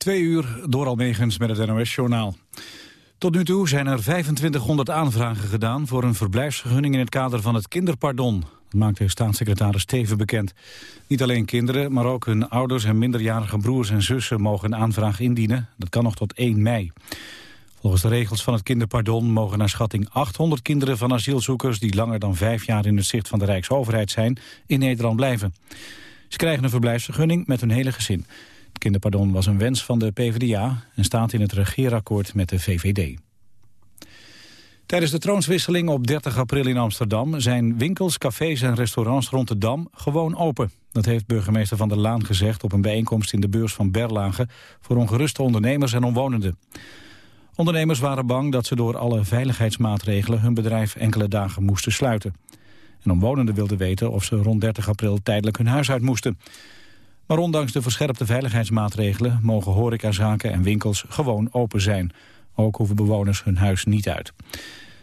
Twee uur door Almegens met het NOS-journaal. Tot nu toe zijn er 2500 aanvragen gedaan voor een verblijfsvergunning in het kader van het kinderpardon. Dat maakte staatssecretaris Steven bekend. Niet alleen kinderen, maar ook hun ouders en minderjarige broers en zussen mogen een aanvraag indienen. Dat kan nog tot 1 mei. Volgens de regels van het kinderpardon mogen naar schatting 800 kinderen van asielzoekers die langer dan vijf jaar in het zicht van de Rijksoverheid zijn, in Nederland blijven. Ze krijgen een verblijfsvergunning met hun hele gezin. Kinderpardon was een wens van de PvdA en staat in het regeerakkoord met de VVD. Tijdens de troonswisseling op 30 april in Amsterdam zijn winkels, cafés en restaurants rond de Dam gewoon open. Dat heeft burgemeester Van der Laan gezegd op een bijeenkomst in de beurs van Berlage voor ongeruste ondernemers en omwonenden. Ondernemers waren bang dat ze door alle veiligheidsmaatregelen hun bedrijf enkele dagen moesten sluiten. En omwonenden wilden weten of ze rond 30 april tijdelijk hun huis uit moesten. Maar ondanks de verscherpte veiligheidsmaatregelen mogen horecazaken en winkels gewoon open zijn. Ook hoeven bewoners hun huis niet uit.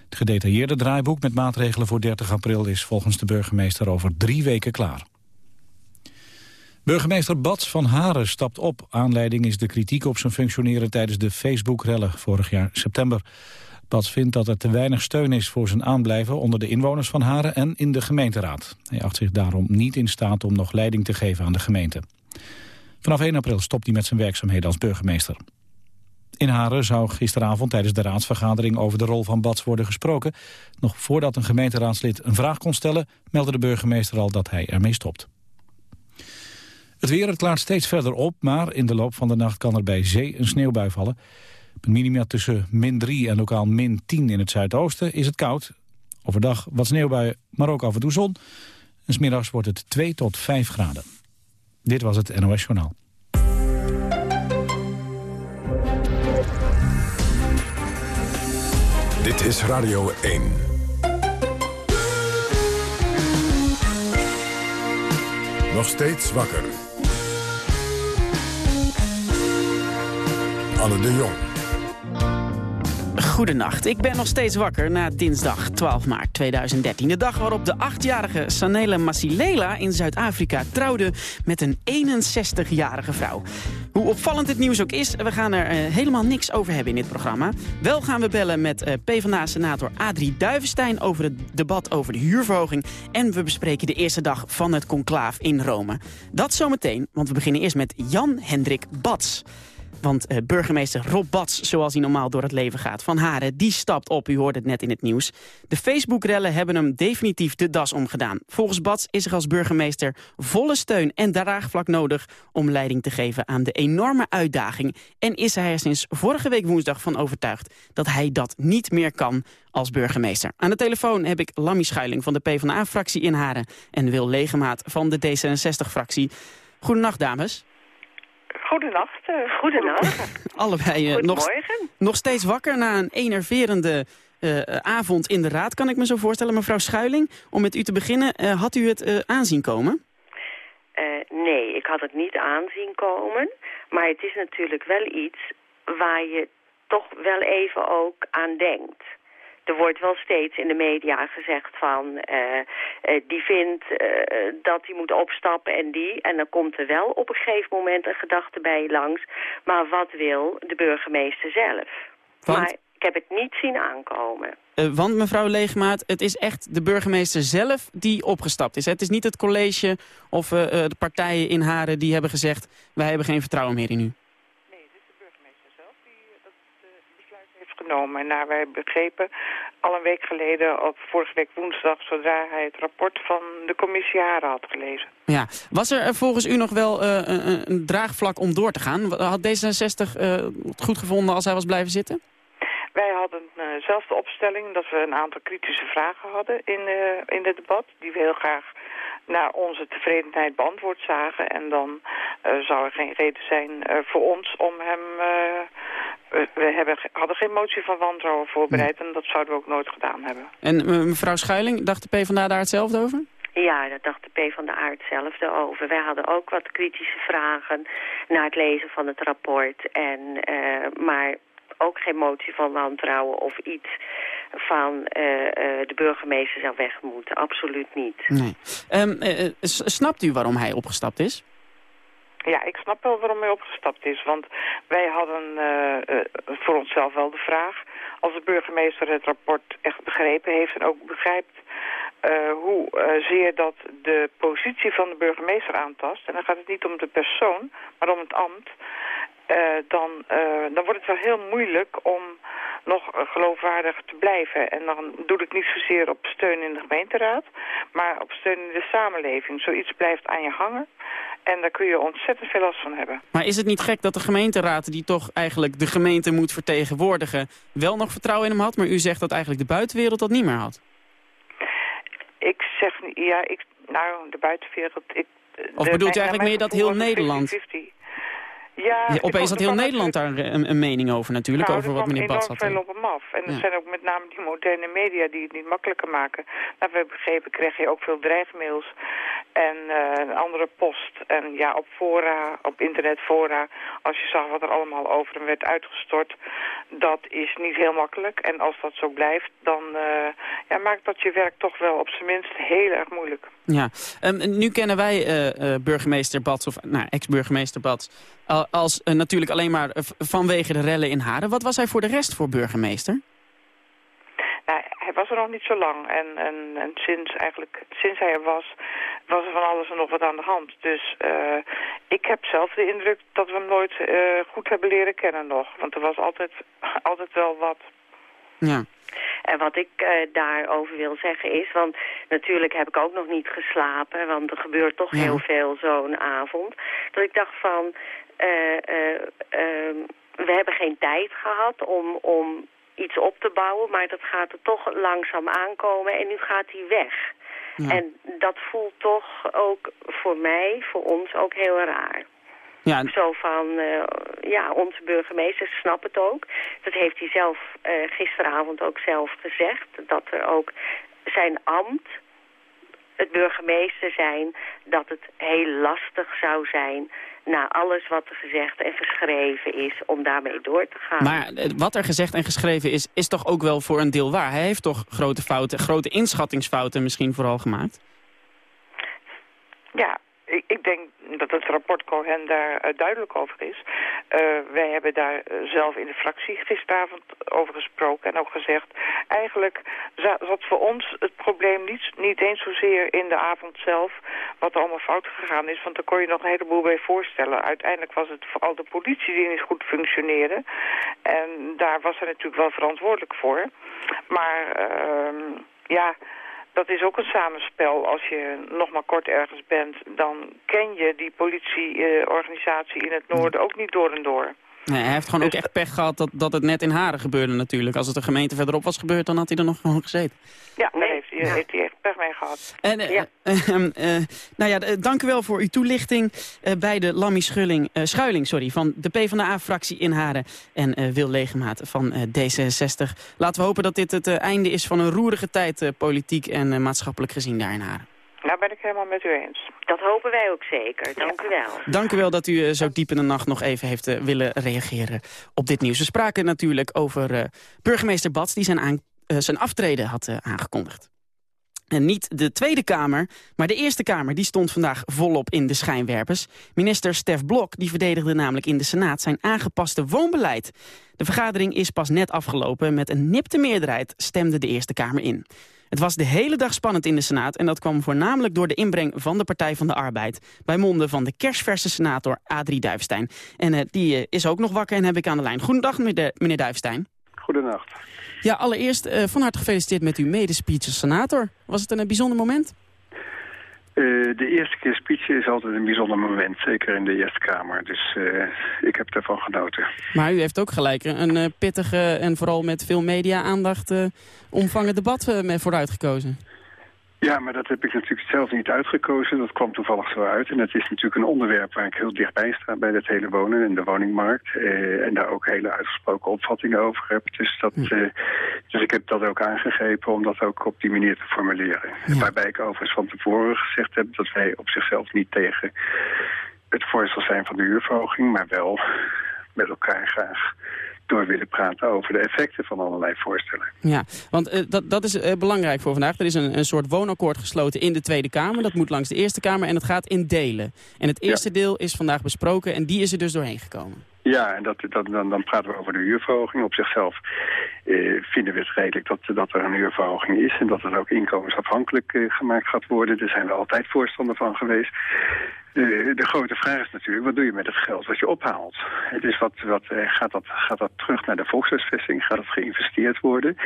Het gedetailleerde draaiboek met maatregelen voor 30 april is volgens de burgemeester over drie weken klaar. Burgemeester Bats van Haren stapt op. Aanleiding is de kritiek op zijn functioneren tijdens de Facebook-rellen vorig jaar september. Bats vindt dat er te weinig steun is voor zijn aanblijven onder de inwoners van Haren en in de gemeenteraad. Hij acht zich daarom niet in staat om nog leiding te geven aan de gemeente. Vanaf 1 april stopt hij met zijn werkzaamheden als burgemeester. In Haren zou gisteravond tijdens de raadsvergadering over de rol van Bats worden gesproken. Nog voordat een gemeenteraadslid een vraag kon stellen, meldde de burgemeester al dat hij ermee stopt. Het weer, klaart steeds verder op, maar in de loop van de nacht kan er bij zee een sneeuwbui vallen. Met minima tussen min 3 en lokaal min 10 in het zuidoosten is het koud. Overdag wat sneeuwbuien, maar ook af en toe zon. En smiddags wordt het 2 tot 5 graden. Dit was het NOS Journaal. Dit is Radio 1. Nog steeds wakker. Anne de Jong. Goedenacht, ik ben nog steeds wakker na dinsdag 12 maart 2013. De dag waarop de achtjarige Sanele Masilela in Zuid-Afrika trouwde met een 61-jarige vrouw. Hoe opvallend het nieuws ook is, we gaan er uh, helemaal niks over hebben in dit programma. Wel gaan we bellen met uh, PvdA-senator Adrie Duivenstein over het debat over de huurverhoging. En we bespreken de eerste dag van het conclaaf in Rome. Dat zometeen, want we beginnen eerst met Jan Hendrik Bats. Want uh, burgemeester Rob Bats, zoals hij normaal door het leven gaat, van Haren, die stapt op. U hoorde het net in het nieuws. De Facebook-rellen hebben hem definitief de das omgedaan. Volgens Bats is er als burgemeester volle steun en draagvlak nodig om leiding te geven aan de enorme uitdaging. En is hij er sinds vorige week woensdag van overtuigd dat hij dat niet meer kan als burgemeester. Aan de telefoon heb ik Lammy Schuiling van de PvdA-fractie in Haren en Wil Legemaat van de D66-fractie. Goedenacht, dames. Goedenacht. Uh, Goedenacht. Allebei uh, nog, nog steeds wakker na een enerverende uh, avond in de raad, kan ik me zo voorstellen. Mevrouw Schuiling, om met u te beginnen, had u het aanzien komen? nee, ik had het niet aanzien komen. Maar het is natuurlijk wel iets waar je toch wel even ook aan denkt er wordt wel steeds in de media gezegd van... Uh, uh, die vindt uh, dat hij moet opstappen en die. En dan komt er wel op een gegeven moment een gedachte bij je langs. Maar wat wil de burgemeester zelf? Want... Maar ik heb het niet zien aankomen. want mevrouw Leegmaat, het is echt de burgemeester zelf die opgestapt is. Het is niet het college of de partijen in Haren die hebben gezegd... wij hebben geen vertrouwen meer in u. genomen. Naar wij begrepen al een week geleden, op vorige week woensdag... zodra hij het rapport van de commissie Haren had gelezen. Ja. Was er volgens u nog wel uh, een, een, draagvlak om door te gaan? Had D66 uh, het goed gevonden als hij was blijven zitten? Wij hadden dezelfde opstelling dat we een aantal kritische vragen hadden in, in het debat... die we heel graag naar onze tevredenheid beantwoord zagen. En dan uh, zou er geen reden zijn uh, voor ons om hem... Uh, we hebben, hadden geen motie van wantrouwen voorbereid en dat zouden we ook nooit gedaan hebben. En mevrouw Schuiling, dacht de PvdA daar hetzelfde over? Ja, dat dacht de PvdA hetzelfde over. Wij hadden ook wat kritische vragen na het lezen van het rapport. En, maar ook geen motie van wantrouwen of iets van uh, uh, de burgemeester zou weg moeten. Absoluut niet. Nee. Um, uh, snapt u waarom hij opgestapt is? Ja, ik snap wel waarom hij opgestapt is. Want wij hadden uh, voor onszelf wel de vraag... als de burgemeester het rapport echt begrepen heeft en ook begrijpt... Uh, hoe zeer dat de positie van de burgemeester aantast... en dan gaat het niet om de persoon, maar om het ambt... dan, dan wordt het wel heel moeilijk om nog geloofwaardig te blijven. En dan doe ik niet zozeer op steun in de gemeenteraad, maar op steun in de samenleving. Zoiets blijft aan je hangen en daar kun je ontzettend veel last van hebben. Maar is het niet gek dat de gemeenteraad, die toch eigenlijk de gemeente moet vertegenwoordigen, wel nog vertrouwen in hem had, maar u zegt dat eigenlijk de buitenwereld dat niet meer had? Ik zeg, ja, ik, nou, de buitenwereld... Ik, of bedoelt u eigenlijk meer dat heel Nederland... 50 ja, opeens had heel Nederland daar een, een, mening over natuurlijk, nou, over wat meneer Bats had. veel op hem af. En er zijn ook met name die moderne media die het niet makkelijker maken. Nou, we begrepen, kreeg je ook veel dreigmails en uh, andere post. En ja, op fora, op internetfora, als je zag wat er allemaal over hem werd uitgestort, dat is niet heel makkelijk. En als dat zo blijft, dan uh, ja, maakt dat je werk toch wel op zijn minst heel erg moeilijk. Ja, um, nu kennen wij uh, burgemeester Bats, of nou, ex-burgemeester Bats, als natuurlijk alleen maar vanwege de rellen in Haren. Wat was hij voor de rest voor burgemeester? Nou, hij was er nog niet zo lang. En, en, en sinds, eigenlijk, sinds hij er was, was er van alles en nog wat aan de hand. Dus uh, ik heb zelf de indruk dat we hem nooit uh, goed hebben leren kennen nog. Want er was altijd, altijd wel wat. Ja. En wat ik uh, daarover wil zeggen is, want natuurlijk heb ik ook nog niet geslapen, want er gebeurt toch heel veel zo'n avond, dat ik dacht van, we hebben geen tijd gehad om, om iets op te bouwen, maar dat gaat er toch langzaam aankomen en nu gaat hij weg. En dat voelt toch ook voor mij, voor ons ook heel raar. Ja. Zo van, uh, ja, onze burgemeester snapt het ook. Dat heeft hij zelf uh, gisteravond ook zelf gezegd. Dat er ook zijn ambt, het burgemeester zijn, dat het heel lastig zou zijn na alles wat er gezegd en geschreven is, om daarmee door te gaan. Maar eh, wat er gezegd en geschreven is, is toch ook wel voor een deel waar? Hij heeft toch grote fouten, grote inschattingsfouten misschien vooral gemaakt? Ja, ik, ik denk dat het rapport Cohen daar uh, duidelijk over is. Uh, wij hebben daar uh, zelf in de fractie gisteravond over gesproken en ook gezegd... eigenlijk zat voor ons het probleem niet, niet eens zozeer in de avond zelf... wat er allemaal fout gegaan is, want daar kon je nog een heleboel bij voorstellen. Uiteindelijk was het vooral de politie die niet goed functioneerde. En daar was hij natuurlijk wel verantwoordelijk voor. Maar ehm, ja dat is ook een samenspel. Als je nog maar kort ergens bent, dan ken je die politieorganisatie in het noorden ook niet door en door. Nee, hij heeft gewoon ook dus- echt pech gehad dat, dat het net in Haren gebeurde natuurlijk. Als het een gemeente verderop was gebeurd, dan had hij er nog gewoon gezeten. Ja, daar heeft hij, heeft hij echt pech mee gehad. En, uh, ja. uh, nou ja, dank u wel voor uw toelichting bij de Lammy Schulling, Schuiling sorry, van de PvdA-fractie in Haren. En Wil Legemaat van D66. Laten we hopen dat dit het einde is van een roerige tijd, politiek en maatschappelijk gezien daar in Haren. Nou ben ik helemaal met u eens. Dat hopen wij ook zeker. Dank u wel. Dank u wel dat u eh, zo diep in de nacht nog even heeft willen reageren op dit nieuws. We spraken natuurlijk over burgemeester Bats die zijn, aan, zijn aftreden had aangekondigd. En niet de Tweede Kamer, maar de Eerste Kamer... die stond vandaag volop in de schijnwerpers. Minister Stef Blok die verdedigde namelijk in de Senaat... zijn aangepaste woonbeleid. De vergadering is pas net afgelopen. Met een nipte meerderheid stemde de Eerste Kamer in. Het was de hele dag spannend in de Senaat... en dat kwam voornamelijk door de inbreng van de Partij van de Arbeid... bij monden van de kersverse senator Adrie Duifstein. En uh, die uh, is ook nog wakker en heb ik aan de lijn. Goedendag, meneer, meneer Duifstein. Goedenacht. Ja, allereerst uh, van harte gefeliciteerd met uw medespeech als senator. Was het een bijzonder moment? Uh, de eerste keer speechen is altijd een bijzonder moment, zeker in de Eerste Kamer. Dus uh, ik heb daarvan genoten. Maar u heeft ook gelijk een uh, pittige en vooral met veel media-aandacht omvangen debat mee vooruitgekozen. Ja, maar dat heb ik natuurlijk zelf niet uitgekozen. Dat kwam toevallig zo uit. En het is natuurlijk een onderwerp waar ik heel dichtbij sta bij het hele wonen en de woningmarkt. Eh, en daar ook hele uitgesproken opvattingen over heb. Dus, dat, hm. eh, dus ik heb dat ook aangegrepen om dat ook op die manier te formuleren. Waarbij ik overigens van tevoren gezegd heb dat wij op zichzelf niet tegen het voorstel zijn van de huurverhoging, maar wel met elkaar graag door willen praten over de effecten van allerlei voorstellen. Ja, want dat, dat is belangrijk voor vandaag. Er is een, een soort woonakkoord gesloten in de Tweede Kamer. Dat moet langs de Eerste Kamer en het gaat in delen. En het eerste deel is vandaag besproken en die is er dus doorheen gekomen. Ja, en dat, dat, dan, dan praten we over de huurverhoging. Op zichzelf eh, vinden we het redelijk dat, dat er een huurverhoging is... en dat het ook inkomensafhankelijk eh, gemaakt gaat worden. Daar zijn we altijd voorstander van geweest. De, grote vraag is natuurlijk, wat doe je met het geld wat je ophaalt? Het is wat, wat, eh, gaat, dat, gaat dat terug naar de volkshuisvesting? Gaat het geïnvesteerd worden?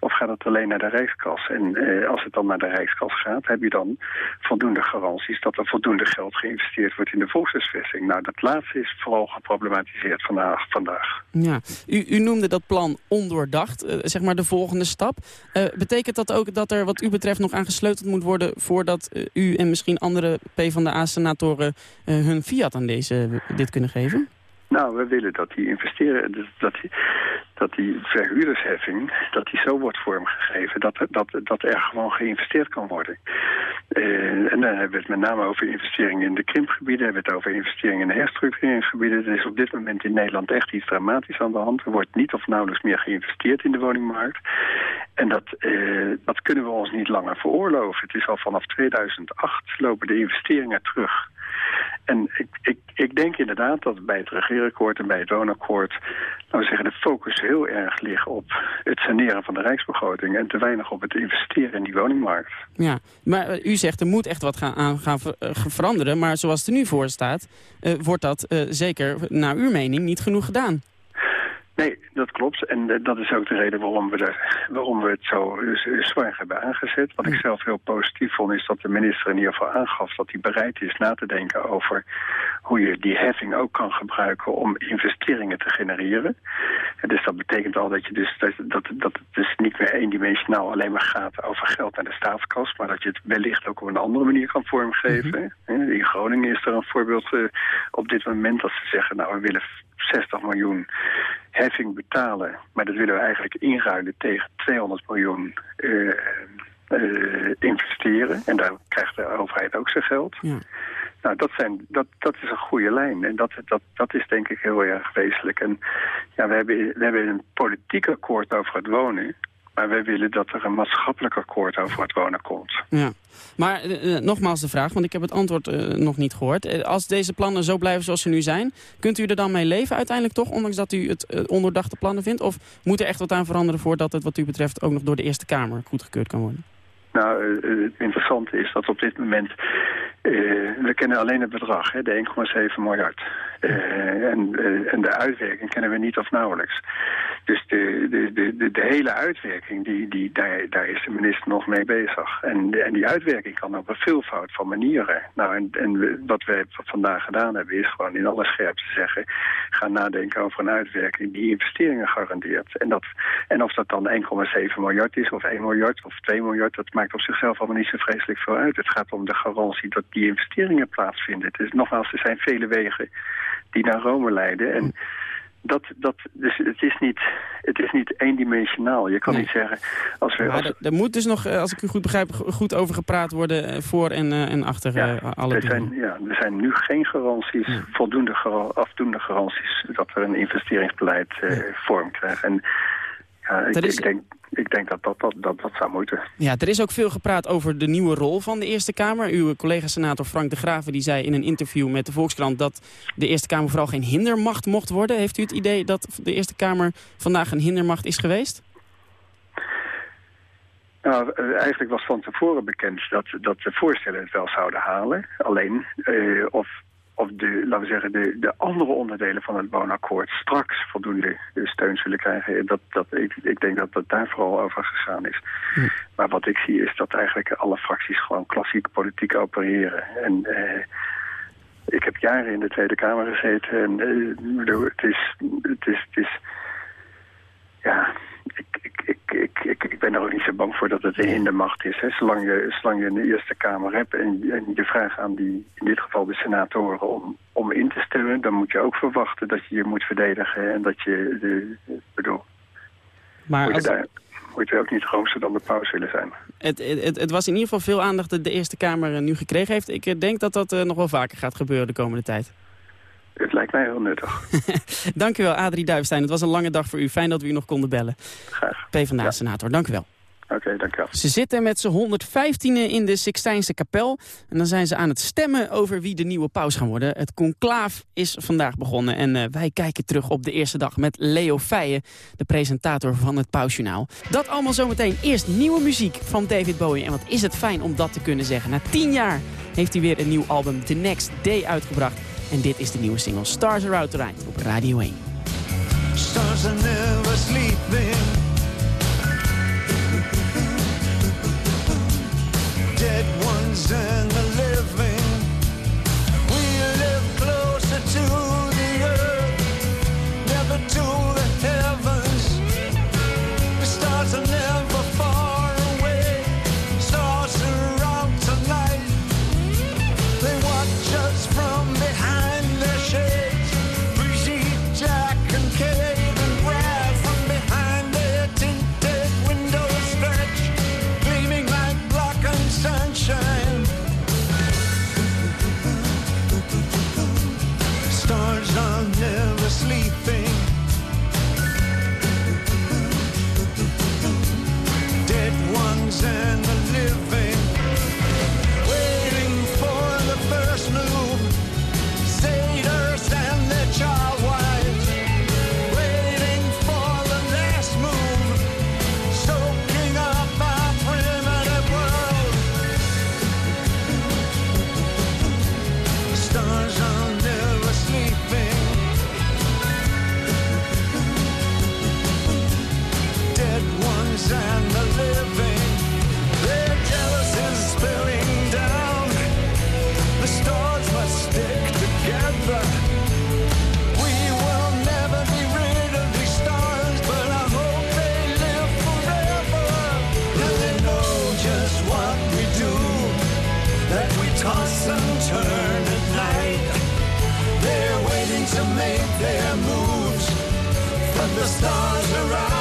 Of gaat het alleen naar de Rijkskas? En als het dan naar de Rijkskas gaat, heb je dan voldoende garanties... dat er voldoende geld geïnvesteerd wordt in de volkshuisvesting? Nou, dat laatste is vooral geproblematiseerd vandaag. vandaag. Ja, u, u noemde dat plan ondoordacht, uh, zeg maar de volgende stap. Uh, betekent dat ook dat er wat u betreft nog aan gesleuteld moet worden... voordat u en misschien andere PvdA-senatoren hun fiat aan deze, dit kunnen geven? Nou, we willen dat die investeren, dus dat die, dat die verhuurdersheffing, dat die zo wordt vormgegeven dat, dat, dat er gewoon geïnvesteerd kan worden. Uh, en dan hebben we het met name over investeringen in de krimpgebieden, hebben we het over investeringen in de herstructureringsgebieden. Er is op dit moment in Nederland echt iets dramatisch aan de hand. Er wordt niet of nauwelijks meer geïnvesteerd in de woningmarkt. En dat, uh, dat kunnen we ons niet langer veroorloven. Het is al vanaf 2008 lopen de investeringen terug. En ik, ik, ik denk inderdaad dat bij het regeerakkoord en bij het woonakkoord... nou we zeggen, de focus heel erg ligt op het saneren van de rijksbegroting... en te weinig op het investeren in die woningmarkt. Ja, maar uh, u zegt er moet echt wat gaan, aan gaan uh, veranderen... maar zoals het er nu voor staat, uh, wordt dat zeker naar uw mening niet genoeg gedaan. Nee, dat klopt. En uh, dat is ook de reden waarom we, de, waarom we het zo uh, zwaar hebben aangezet. Wat ik zelf heel positief vond is dat de minister in ieder geval aangaf... dat hij bereid is na te denken over hoe je die heffing ook kan gebruiken... om investeringen te genereren. En dus dat betekent al dat, je dus, dat, dat, dat het dus niet meer eendimensionaal alleen maar gaat over geld naar de staatskas... maar dat je het wellicht ook op een andere manier kan vormgeven. Mm -hmm. In Groningen is er een voorbeeld uh, op dit moment dat ze zeggen... nou, we willen 60 miljoen heffing betalen. Maar dat willen we eigenlijk inruilen tegen 200 miljoen uh, uh, investeren. En daar krijgt de overheid ook zijn geld. Ja. Nou, dat, zijn, dat, dat is een goede lijn. En dat, dat, dat is denk ik heel erg wezenlijk. En ja, we hebben, we hebben een politiek akkoord over het wonen. Maar wij willen dat er een maatschappelijk akkoord over het wonen komt. Ja. Maar uh, nogmaals de vraag, want ik heb het antwoord uh, nog niet gehoord. Uh, als deze plannen zo blijven zoals ze nu zijn... kunt u er dan mee leven uiteindelijk toch... ondanks dat u het ondoordachte plannen vindt? Of moet er echt wat aan veranderen voordat het wat u betreft... ook nog door de Eerste Kamer goedgekeurd kan worden? Nou, het interessante is dat op dit moment... we kennen alleen het bedrag, hè, de 1,7 miljard. En, en de uitwerking kennen we niet of nauwelijks. Dus de, de, de, de, hele uitwerking, die, die, daar, daar is de minister nog mee bezig. En, en die uitwerking kan op een veelvoud van manieren. Nou, en, en wat we vandaag gedaan hebben, is gewoon in alle scherpte zeggen... ga nadenken over een uitwerking die investeringen garandeert. En, dat, en of dat dan 1,7 miljard is, of 1 miljard, of 2 miljard... dat maakt op zichzelf allemaal niet zo vreselijk veel uit. Het gaat om de garantie dat die investeringen plaatsvinden. Het is, nogmaals, er zijn vele wegen die naar Rome leiden... En, dat, dat, dus het is niet, het is niet eendimensionaal. Je kan nee. niet zeggen... Als we, als... Er moet dus nog, als ik u goed begrijp, goed over gepraat worden voor en, uh, en achter ja, uh, alle er zijn, ja, er zijn nu geen garanties, ja. voldoende afdoende garanties... dat we een investeringsbeleid uh, vorm krijgen. En ja, ik, is... ik, denk, ik denk dat dat, dat, dat dat zou moeten. Ja, er is ook veel gepraat over de nieuwe rol van de Eerste Kamer. Uw collega-senator Frank de Graven die zei in een interview met de Volkskrant... dat de Eerste Kamer vooral geen hindermacht mocht worden. Heeft u het idee dat de Eerste Kamer vandaag een hindermacht is geweest? Nou, eigenlijk was van tevoren bekend dat, dat de voorstellen het wel zouden halen. Alleen uh, of of de, laten we zeggen, de, de andere onderdelen van het woonakkoord straks voldoende steun zullen krijgen. Dat, dat, ik, ik denk dat het daar vooral over gegaan is. Hm. Maar wat ik zie is dat eigenlijk alle fracties gewoon klassiek politiek opereren. En eh, ik heb jaren in de Tweede Kamer gezeten en eh, het, is, het, is, het is... Ja, ik, ik, ik, ik, ben er ook niet zo bang voor dat het in de macht is. Hè. Zolang, je, zolang je een Eerste Kamer hebt en, en je vraagt aan die, in dit geval de senatoren om, om in te stemmen... dan moet je ook verwachten dat je je moet verdedigen en dat je, de, bedoel... Maar moet, je daar, moet je ook niet grootste dan de paus willen zijn. Het, het, het, was in ieder geval veel aandacht dat de Eerste Kamer nu gekregen heeft. Ik denk dat dat uh, nog wel vaker gaat gebeuren de komende tijd. Het lijkt mij heel nuttig. dank u wel, Adrie Duivestein. Het was een lange dag voor u. Fijn dat we u nog konden bellen. Graag. PvdA-senator, dank u wel. Oké, dank u wel. Ze zitten met z'n 115 in de Sixtijnse kapel. En dan zijn ze aan het stemmen over wie de nieuwe paus gaan worden. Het conclaaf is vandaag begonnen. En uh, wij kijken terug op de eerste dag met Leo Feijen, de presentator van het Pausjournaal. Dat allemaal zometeen. Eerst nieuwe muziek van David Bowie. En wat is het fijn om dat te kunnen zeggen. Na tien jaar heeft hij weer een nieuw album, The Next Day, uitgebracht. En dit is de nieuwe single Stars Are Out Tonight op Radio 1. Stars are never sleeping. Dead ones and the living. We live closer to toss and turn at night. They're waiting to make their moves, but the stars are out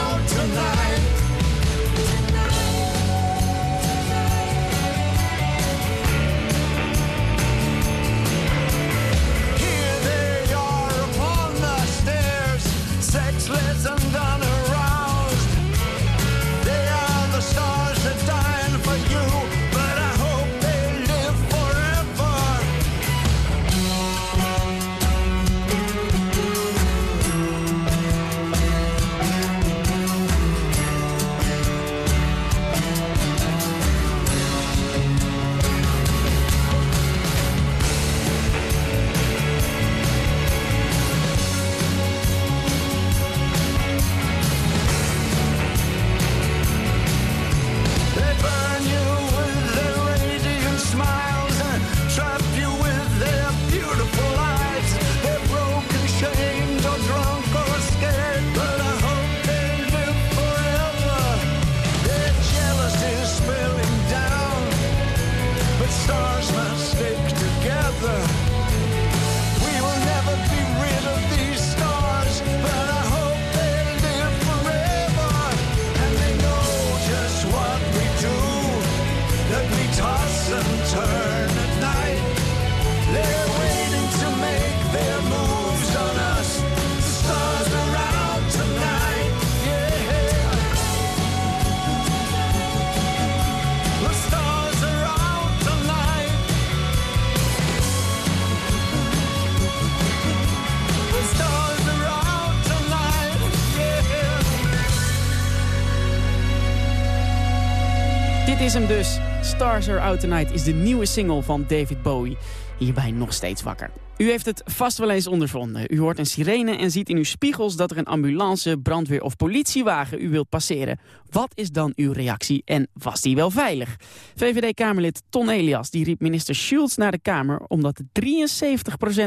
Dit is hem dus. Stars Are Out Tonight is de nieuwe single van David Bowie. Hierbij nog steeds wakker. U heeft het vast wel eens ondervonden. U hoort een sirene en ziet in uw spiegels dat er een ambulance, brandweer of politiewagen u wilt passeren. Wat is dan uw reactie en was die wel veilig? VVD-Kamerlid Ton Elias die riep minister Schulz naar de Kamer... omdat 73%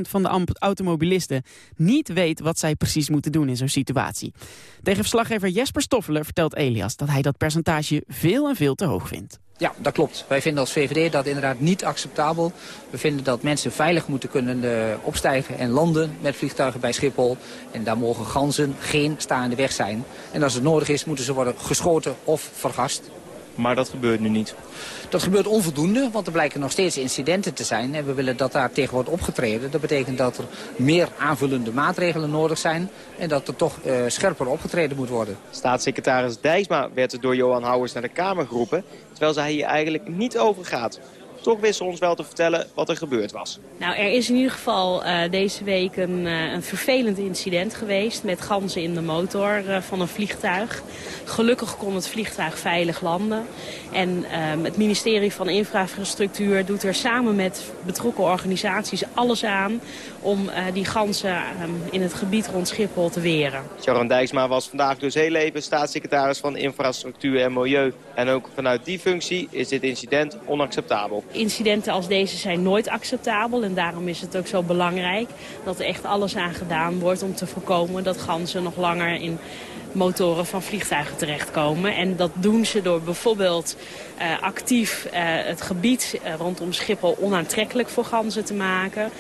van de automobilisten niet weet wat zij precies moeten doen in zo'n situatie. Tegen verslaggever Jesper Stoffelen vertelt Elias dat hij dat percentage veel en veel te hoog vindt. Ja, dat klopt. Wij vinden als VVD dat inderdaad niet acceptabel. We vinden dat mensen veilig moeten kunnen eh, opstijgen en landen met vliegtuigen bij Schiphol. En daar mogen ganzen geen staande weg zijn. En als het nodig is, moeten ze worden geschoten of vergast. Maar dat gebeurt nu niet. Dat gebeurt onvoldoende, want er blijken nog steeds incidenten te zijn. En we willen dat daar tegen wordt opgetreden. Dat betekent dat er meer aanvullende maatregelen nodig zijn. En dat er toch uh, scherper opgetreden moet worden. Staatssecretaris Dijsma werd door Johan Houwers naar de Kamer geroepen. Terwijl zij hier eigenlijk niet over gaat. Toch wist ze ons wel te vertellen wat er gebeurd was. Nou, er is in ieder geval uh, deze week een, uh, een, vervelend incident geweest met ganzen in de motor uh, van een vliegtuig. Gelukkig kon het vliegtuig veilig landen. En ehm, het ministerie van Infrastructuur doet er samen met betrokken organisaties alles aan om die ganzen ehm, in het gebied rond Schiphol te weren. Sharon Dijksma was vandaag dus heel even staatssecretaris van Infrastructuur en Milieu. En ook vanuit die functie is dit incident onacceptabel. Incidenten als deze zijn nooit acceptabel en daarom is het ook zo belangrijk dat er echt alles aan gedaan wordt om te voorkomen dat ganzen nog langer in motoren van vliegtuigen terechtkomen. En dat doen ze door bijvoorbeeld uh, actief uh, het gebied uh, rondom Schiphol onaantrekkelijk voor ganzen te maken.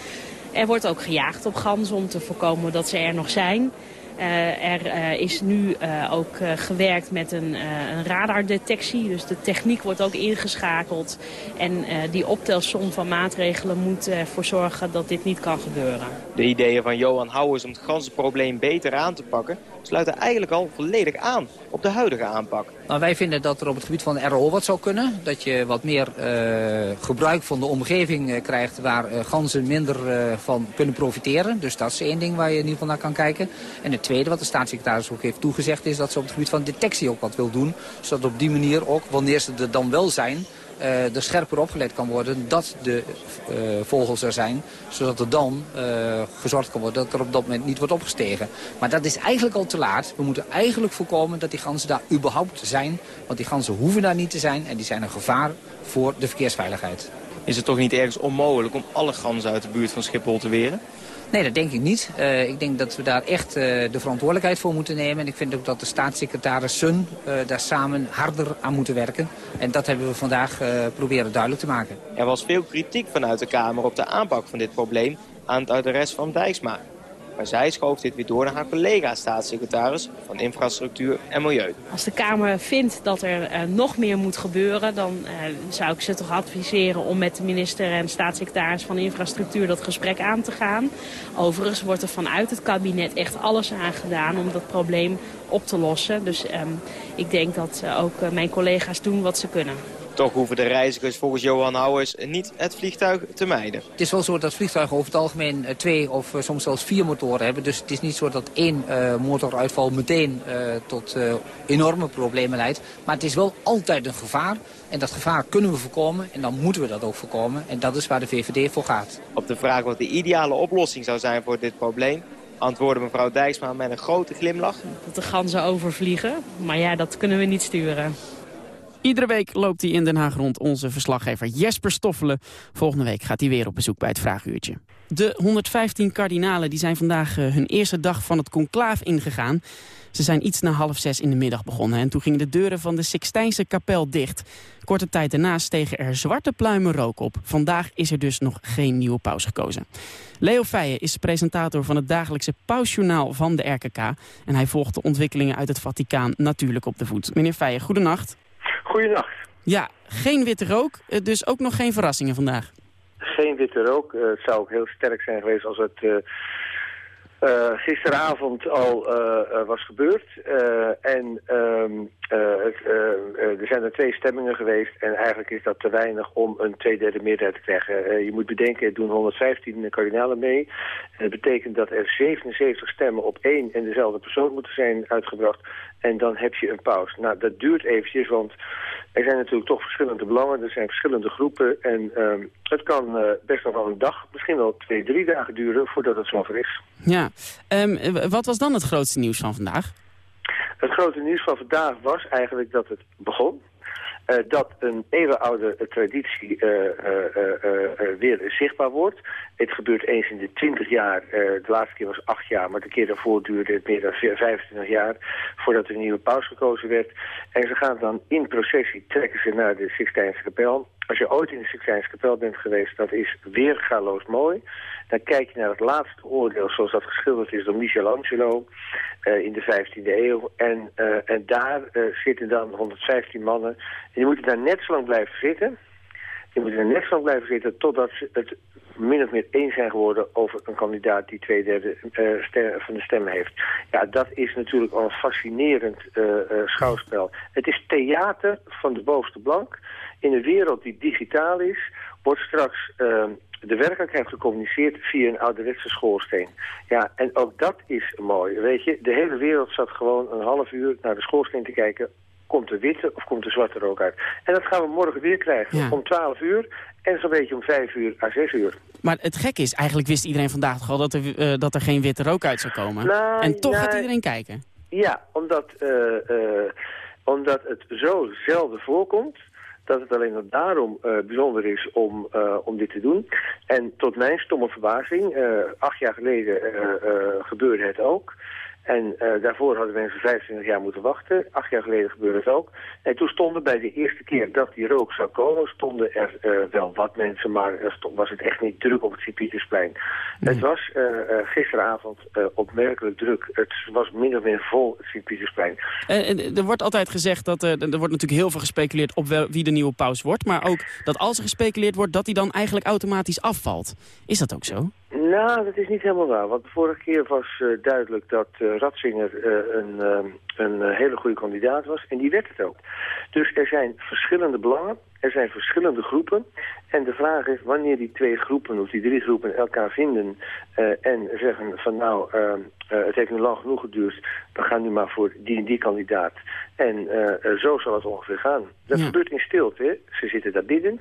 Er wordt ook gejaagd op ganzen om te voorkomen dat ze er nog zijn. Uh, er uh, is nu uh, ook gewerkt met een, een, radardetectie. Dus de techniek wordt ook ingeschakeld. En die optelsom van maatregelen moet ervoor zorgen dat dit niet kan gebeuren. De ideeën van Johan Houwers om het ganzenprobleem beter aan te pakken... sluiten eigenlijk al volledig aan op de huidige aanpak. Nou, wij vinden dat er op het gebied van de RO wat zou kunnen. Dat je wat meer gebruik van de omgeving krijgt waar ganzen minder van kunnen profiteren. Dus dat is één ding waar je in ieder geval naar kan kijken. En het tweede wat de staatssecretaris ook heeft toegezegd... is dat ze op het gebied van detectie ook wat wil doen. Zodat op die manier ook, wanneer ze er dan wel zijn... Uh, er scherper opgelet kan worden dat de uh, vogels er zijn. Zodat er dan gezorgd kan worden dat er op dat moment niet wordt opgestegen. Maar dat is eigenlijk al te laat. We moeten eigenlijk voorkomen dat die ganzen daar überhaupt zijn. Want die ganzen hoeven daar niet te zijn en die zijn een gevaar voor de verkeersveiligheid. Is het toch niet ergens onmogelijk om alle ganzen uit de buurt van Schiphol te weren? Nee, dat denk ik niet. Uh, ik denk dat we daar echt uh, de verantwoordelijkheid voor moeten nemen. En ik vind ook dat de staatssecretaris Sun uh, daar samen harder aan moeten werken. En dat hebben we vandaag proberen duidelijk te maken. Er was veel kritiek vanuit de Kamer op de aanpak van dit probleem aan het adres van Dijksma. Maar zij schoof dit weer door naar haar collega-staatssecretaris van Infrastructuur en Milieu. Als de Kamer vindt dat er uh, nog meer moet gebeuren... dan uh, zou ik ze toch adviseren om met de minister en staatssecretaris van Infrastructuur... dat gesprek aan te gaan. Overigens wordt er vanuit het kabinet echt alles aan gedaan om dat probleem op te lossen. Dus um, ik denk dat uh, ook mijn collega's doen wat ze kunnen. Toch hoeven de reizigers volgens Johan Houwers niet het vliegtuig te mijden. Het is wel zo dat vliegtuigen over het algemeen twee of soms zelfs vier motoren hebben. Dus het is niet zo dat één uh, motoruitval meteen uh, tot uh, enorme problemen leidt. Maar het is wel altijd een gevaar. En dat gevaar kunnen we voorkomen en dan moeten we dat ook voorkomen. En dat is waar de VVD voor gaat. Op de vraag wat de ideale oplossing zou zijn voor dit probleem antwoordde mevrouw Dijksma met een grote glimlach. Dat de ganzen overvliegen, maar ja, dat kunnen we niet sturen. Iedere week loopt hij in Den Haag rond, onze verslaggever Jesper Stoffelen. Volgende week gaat hij weer op bezoek bij het Vraaguurtje. De 115 kardinalen die zijn vandaag hun eerste dag van het conclaaf ingegaan. Ze zijn iets na half zes in de middag begonnen en toen gingen de deuren van de Sixtijnse kapel dicht. Korte tijd daarna stegen er zwarte pluimen rook op. Vandaag is er dus nog geen nieuwe paus gekozen. Leo Feijen is presentator van het dagelijkse pausjournaal van de RKK. En hij volgt de ontwikkelingen uit het Vaticaan natuurlijk op de voet. Meneer Feijen, goedenacht. Goedenacht. Ja, geen witte rook, dus ook nog geen verrassingen vandaag. Geen witte rook. Uh, het zou ook heel sterk zijn geweest als het uh, uh, gisteravond al was gebeurd. en um, het, er zijn er twee stemmingen geweest en eigenlijk is dat te weinig om een tweederde meerderheid te krijgen. je moet bedenken, er doen 115 kardinalen mee. En dat betekent dat er 77 stemmen op één en dezelfde persoon moeten zijn uitgebracht. En dan heb je een pauze. Nou, dat duurt eventjes, want er zijn natuurlijk toch verschillende belangen. Er zijn verschillende groepen. En uh, het kan uh, best nog wel een dag, misschien wel twee, drie dagen duren voordat het zover is. Ja, um, wat was dan het grootste nieuws van vandaag? Het grote nieuws van vandaag was eigenlijk dat het begon. Uh, dat een eeuwenoude traditie uh, uh, weer zichtbaar wordt. Het gebeurt eens in de 20 jaar. de laatste keer was 8 jaar, maar de keer daarvoor duurde het meer dan 25 jaar voordat er een nieuwe paus gekozen werd. En ze gaan dan in processie trekken ze naar de Sixtijnse kapel. Als je ooit in de Sixtijnse kapel bent geweest, dat is weergaloos mooi. Dan kijk je naar het laatste oordeel zoals dat geschilderd is door Michelangelo uh, in de 15e eeuw. En, uh, en daar uh, zitten dan 115 mannen. En die moeten daar net zo lang blijven zitten. Die moeten er net zo lang blijven zitten totdat ze het min of meer eens zijn geworden over een kandidaat die twee derde van de stemmen heeft. Ja, dat is natuurlijk al een fascinerend schouwspel. Het is theater van de bovenste blank. In een wereld die digitaal is, wordt straks de werkelijkheid gecommuniceerd via een ouderwetse schoorsteen. Ja, en ook dat is mooi. Weet je, de hele wereld zat gewoon een half uur naar de schoorsteen te kijken. Komt de witte of komt de zwarte rook uit? En dat gaan we morgen weer krijgen. Om 12 uur en zo'n beetje om 5 uur à 6 uur. Maar het gekke is, eigenlijk wist iedereen vandaag toch al dat er, uh, dat er geen witte rook uit zou komen. Nou, en toch nou, gaat iedereen kijken. Ja, omdat, uh, uh, omdat het zo zelden voorkomt dat het alleen nog daarom uh, bijzonder is om, uh, om dit te doen. En tot mijn stomme verbazing, uh, acht jaar geleden gebeurde het ook. En daarvoor hadden mensen 25 jaar moeten wachten. Acht jaar geleden gebeurde het ook. En toen stonden bij de eerste keer dat die rook zou komen... stonden er wel wat mensen, maar er stond, was het echt niet druk op het Sint-Pietersplein. Nee. Het was gisteravond opmerkelijk druk. Het was min of meer vol het Sint-Pietersplein. er wordt altijd gezegd dat er wordt natuurlijk heel veel gespeculeerd... op wel, wie de nieuwe paus wordt. Maar ook dat als er gespeculeerd wordt... dat hij dan eigenlijk automatisch afvalt. Is dat ook zo? Nou, dat is niet helemaal waar. Want de vorige keer was uh, duidelijk dat uh, Ratzinger uh, een, een hele goede kandidaat was. En die werd het ook. Dus er zijn verschillende belangen. Er zijn verschillende groepen. En de vraag is wanneer die twee groepen of die drie groepen elkaar vinden... en zeggen van nou, het heeft nu lang genoeg geduurd. We gaan nu maar voor die en die kandidaat. En zo zal het ongeveer gaan. Dat Ja. gebeurt in stilte. Ze zitten daar biddend.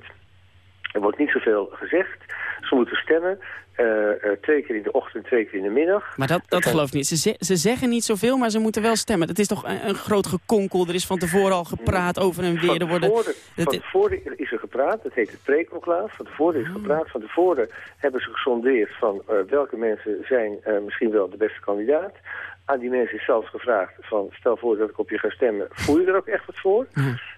Er wordt niet zoveel gezegd. Ze moeten stemmen. Eh, twee keer in de ochtend, twee keer in de middag. Maar dat, dat geloof ik niet. Ze, ze, ze zeggen niet zoveel, maar ze moeten wel stemmen. Het is toch een, een groot gekonkel. Er is van tevoren al gepraat over en weer. Van Er worden, tevoren, van tevoren is er gepraat, dat heet het preconclaaf. Van tevoren is Ah. gepraat, van tevoren hebben ze gesondeerd van eh, welke mensen zijn misschien wel de beste kandidaat. Aan die mensen is zelfs gevraagd van stel voor dat ik op je ga stemmen, voel je er ook echt wat voor?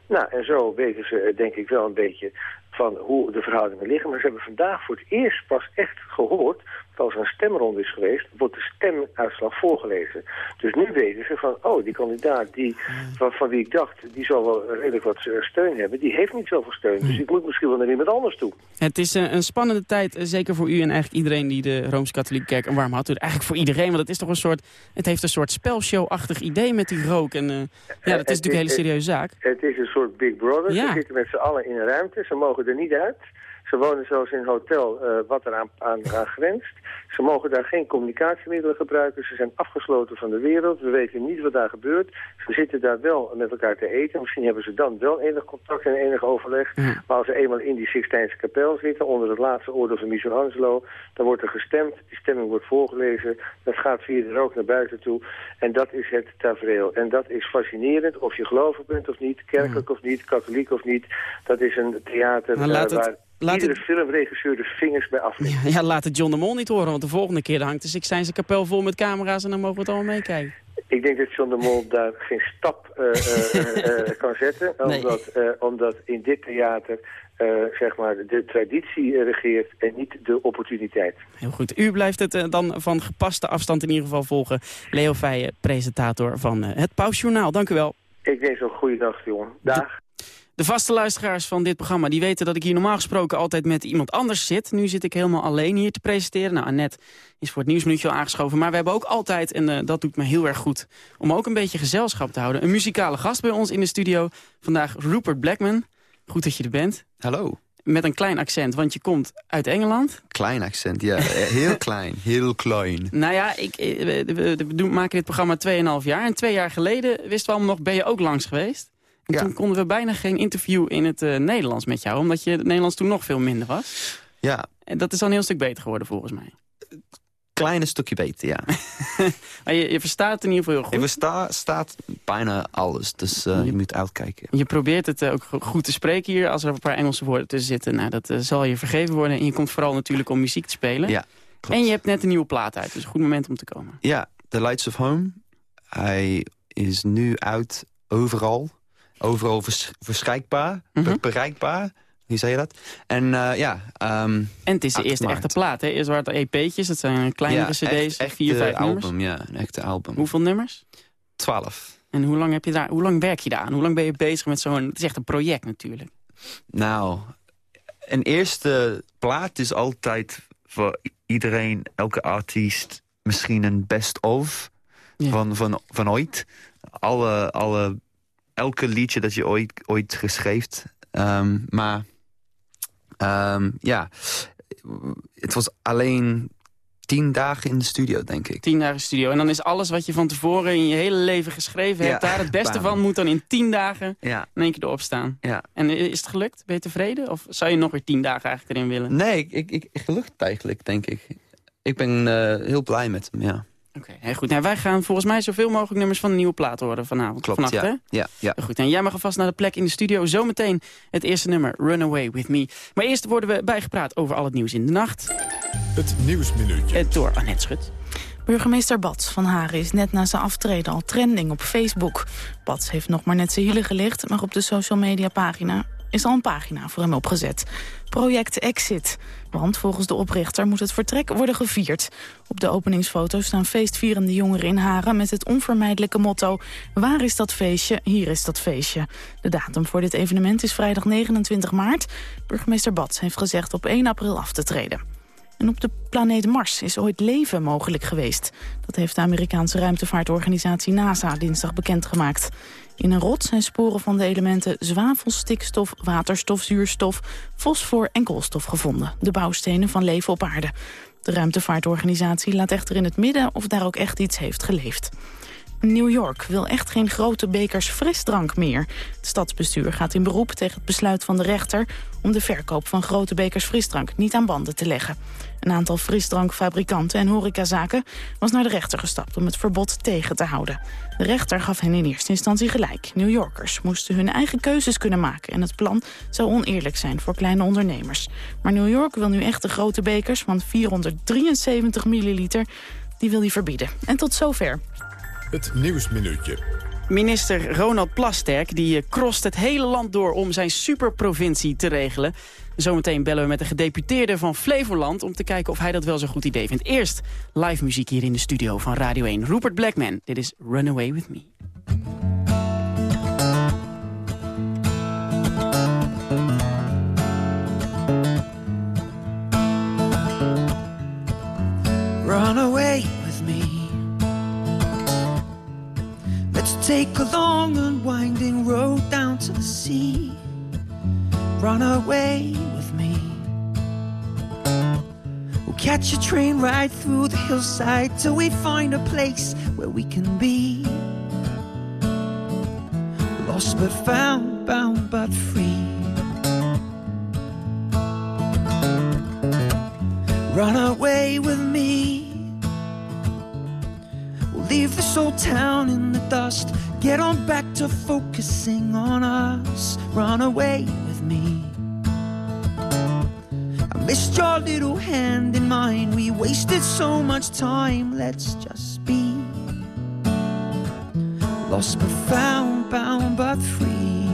Nou, en zo weten ze denk ik wel een beetje van hoe de verhoudingen liggen. Maar ze hebben vandaag voor het eerst pas echt gehoord als er een stemronde is geweest, wordt de stemuitslag voorgelezen. Dus nu weten ze van, oh, die kandidaat die, van, van wie ik dacht, die zal wel redelijk wat eh, steun hebben, die heeft niet zoveel steun. Dus ik moet misschien wel naar iemand anders toe. het is eh, een spannende tijd, eh, zeker voor u en eigenlijk iedereen die de Rooms-Katholieke Kerk een warm hart doet. Eigenlijk voor iedereen, want het is toch een soort, het heeft een soort spelshow-achtig idee met die rook. En ja, dat is natuurlijk een hele serieuze zaak. Het is een soort Big Brother. Ja. Ze zitten met z'n allen in een ruimte. Ze mogen er niet uit. Ze wonen zelfs in een hotel eh, wat eraan aan, aan grenst. Ze mogen daar geen communicatiemiddelen gebruiken. Ze zijn afgesloten van de wereld. We weten niet wat daar gebeurt. Ze zitten daar wel met elkaar te eten. Misschien hebben ze dan wel enig contact en enig overleg. Ja. Maar als ze eenmaal in die Sixtijnse kapel zitten... onder het laatste oordeel van Michelangelo... dan wordt er gestemd. Die stemming wordt voorgelezen. Dat gaat via de rook naar buiten toe. En dat is het tafereel. En dat is fascinerend. Of je gelovig bent of niet, kerkelijk of niet, katholiek of niet. Dat is een theater laat eh, het- waar laat iedere het- filmregisseur de vingers bij aflegt. Ja, ja, laat het John de Mol niet horen, want de volgende keer hangt de Sixtijnse kapel vol met camera's en dan mogen we het allemaal meekijken. Ik denk dat John de Mol daar geen stap eh, eh, eh, kan zetten. Omdat, omdat in dit theater zeg maar de traditie regeert en niet de opportuniteit. Heel goed. U blijft het dan van gepaste afstand in ieder geval volgen. Leo Feijen, presentator van het Pausjournaal. Dank u wel. Ik wens een goede nacht, jongen. Dag. De vaste luisteraars van dit programma die weten dat ik hier normaal gesproken altijd met iemand anders zit. Nu zit ik helemaal alleen hier te presenteren. Nou, Annette is voor het nieuwsminuutje al aangeschoven. Maar we hebben ook altijd, en eh, dat doet me heel erg goed, om ook een beetje gezelschap te houden. Een muzikale gast bij ons in de studio. Vandaag Rupert Blackman. Goed dat je er bent. Hallo. Met een klein accent, want je komt uit Engeland. Klein accent, ja. Eh, Heel klein, heel klein. Nou ja, ik, eh, we, we- we maken dit programma 2,5 jaar. En twee jaar geleden wisten we allemaal nog, ben je ook langs geweest. En Ja. toen konden we bijna geen interview in het eh, Nederlands met jou. Omdat je het Nederlands toen nog veel minder was. Ja, En dat is al een heel stuk beter geworden volgens mij. kleine stukje beter, ja. Maar je, je verstaat in ieder geval heel goed. Ik versta staat bijna alles, dus eh, je moet uitkijken. Je probeert het eh, ook go- goed te spreken hier. Als er een paar Engelse woorden tussen zitten, nou, dat zal je vergeven worden. En je komt vooral natuurlijk om muziek te spelen. Ja, klopt. en je hebt net een nieuwe plaat uit, dus een goed moment om te komen. Ja, The Lights of Home. Hij is nu uit overal. Overal vers- verschijkbaar, Mhm. be- bereikbaar. Hoe zei je dat? En eh, ja... ehm, En het is de 8 eerste echte plaat, hè? Eerst waren het EP'tjes, dat zijn kleinere ja, cd's, echt, vier, vijf nummers. ja, een echte album. Hoeveel nummers? Twaalf. En hoe lang, heb je daar, hoe lang werk je daar aan? Hoe lang ben je bezig met zo'n... Het is echt een project natuurlijk. Nou, een eerste plaat is altijd voor iedereen, elke artiest, misschien een best-of Ja. van, van, van ooit. Alle, alle, elke liedje dat je ooit, ooit geschreven. Ehm, maar ehm, ja, het was alleen tien dagen in de studio, denk ik. Tien dagen studio. En dan is alles wat je van tevoren in je hele leven geschreven Ja, hebt... daar het beste van moet dan in tien dagen Ja, in één keer erop staan. ja. En is het gelukt? Ben je tevreden? Of zou je nog weer tien dagen eigenlijk erin willen? Nee, ik, ik, ik, gelukt eigenlijk, denk ik. Ik ben eh, heel blij met hem, ja. Oké, heel goed. Nou, wij gaan volgens mij zoveel mogelijk nummers van de nieuwe plaat horen vanavond. Klopt, vannacht, ja. hè? Ja, Goed, en jij mag alvast naar de plek in de studio. Zometeen het eerste nummer, Runaway With Me. Maar eerst worden we bijgepraat over al het nieuws in de nacht. Het Nieuwsminuutje. Eh, door Annette Schut. Burgemeester Bats van Haren is net na zijn aftreden al trending op Facebook. Bats heeft nog maar net zijn hielen gelicht, maar op de social media pagina is al een pagina voor hem opgezet. Project Exit. Want volgens de oprichter moet het vertrek worden gevierd. Op de openingsfoto staan feestvierende jongeren in Haren... met het onvermijdelijke motto... Waar is dat feestje? Hier is dat feestje. De datum voor dit evenement is vrijdag 29 maart. Burgemeester Bats heeft gezegd op 1 april af te treden. En op de planeet Mars is ooit leven mogelijk geweest. Dat heeft de Amerikaanse ruimtevaartorganisatie NASA dinsdag bekendgemaakt. In een rot zijn sporen van de elementen zwavel, stikstof, waterstof, zuurstof, fosfor en koolstof gevonden. De bouwstenen van leven op aarde. De ruimtevaartorganisatie laat echter in het midden of daar ook echt iets heeft geleefd. New York wil echt geen grote bekers frisdrank meer. Het stadsbestuur gaat in beroep tegen het besluit van de rechter... om de verkoop van grote bekers frisdrank niet aan banden te leggen. Een aantal frisdrankfabrikanten en horecazaken was naar de rechter gestapt... om het verbod tegen te houden. De rechter gaf hen in eerste instantie gelijk. New Yorkers moesten hun eigen keuzes kunnen maken... en het plan zou oneerlijk zijn voor kleine ondernemers. Maar New York wil nu echt de grote bekers van 473 milliliter... die wil hij verbieden. En tot zover. Het Nieuwsminuutje. Minister Ronald Plasterk die eh, crost het hele land door om zijn superprovincie te regelen. Zometeen bellen we met de gedeputeerde van Flevoland... om te kijken of hij dat wel zo'n goed idee vindt. Eerst live muziek hier in de studio van Radio 1. Rupert Blackman, dit is Runaway With Me. Take a long and winding road down to the sea. Run away with me. We'll catch a train right through the hillside till we find a place where we can be. Lost but found, bound but free. Run away with me. Leave this old town in the dust. Get on back to focusing on us. Run away with me. I missed your little hand in mine. We wasted so much time. Let's just be lost but found, bound but free.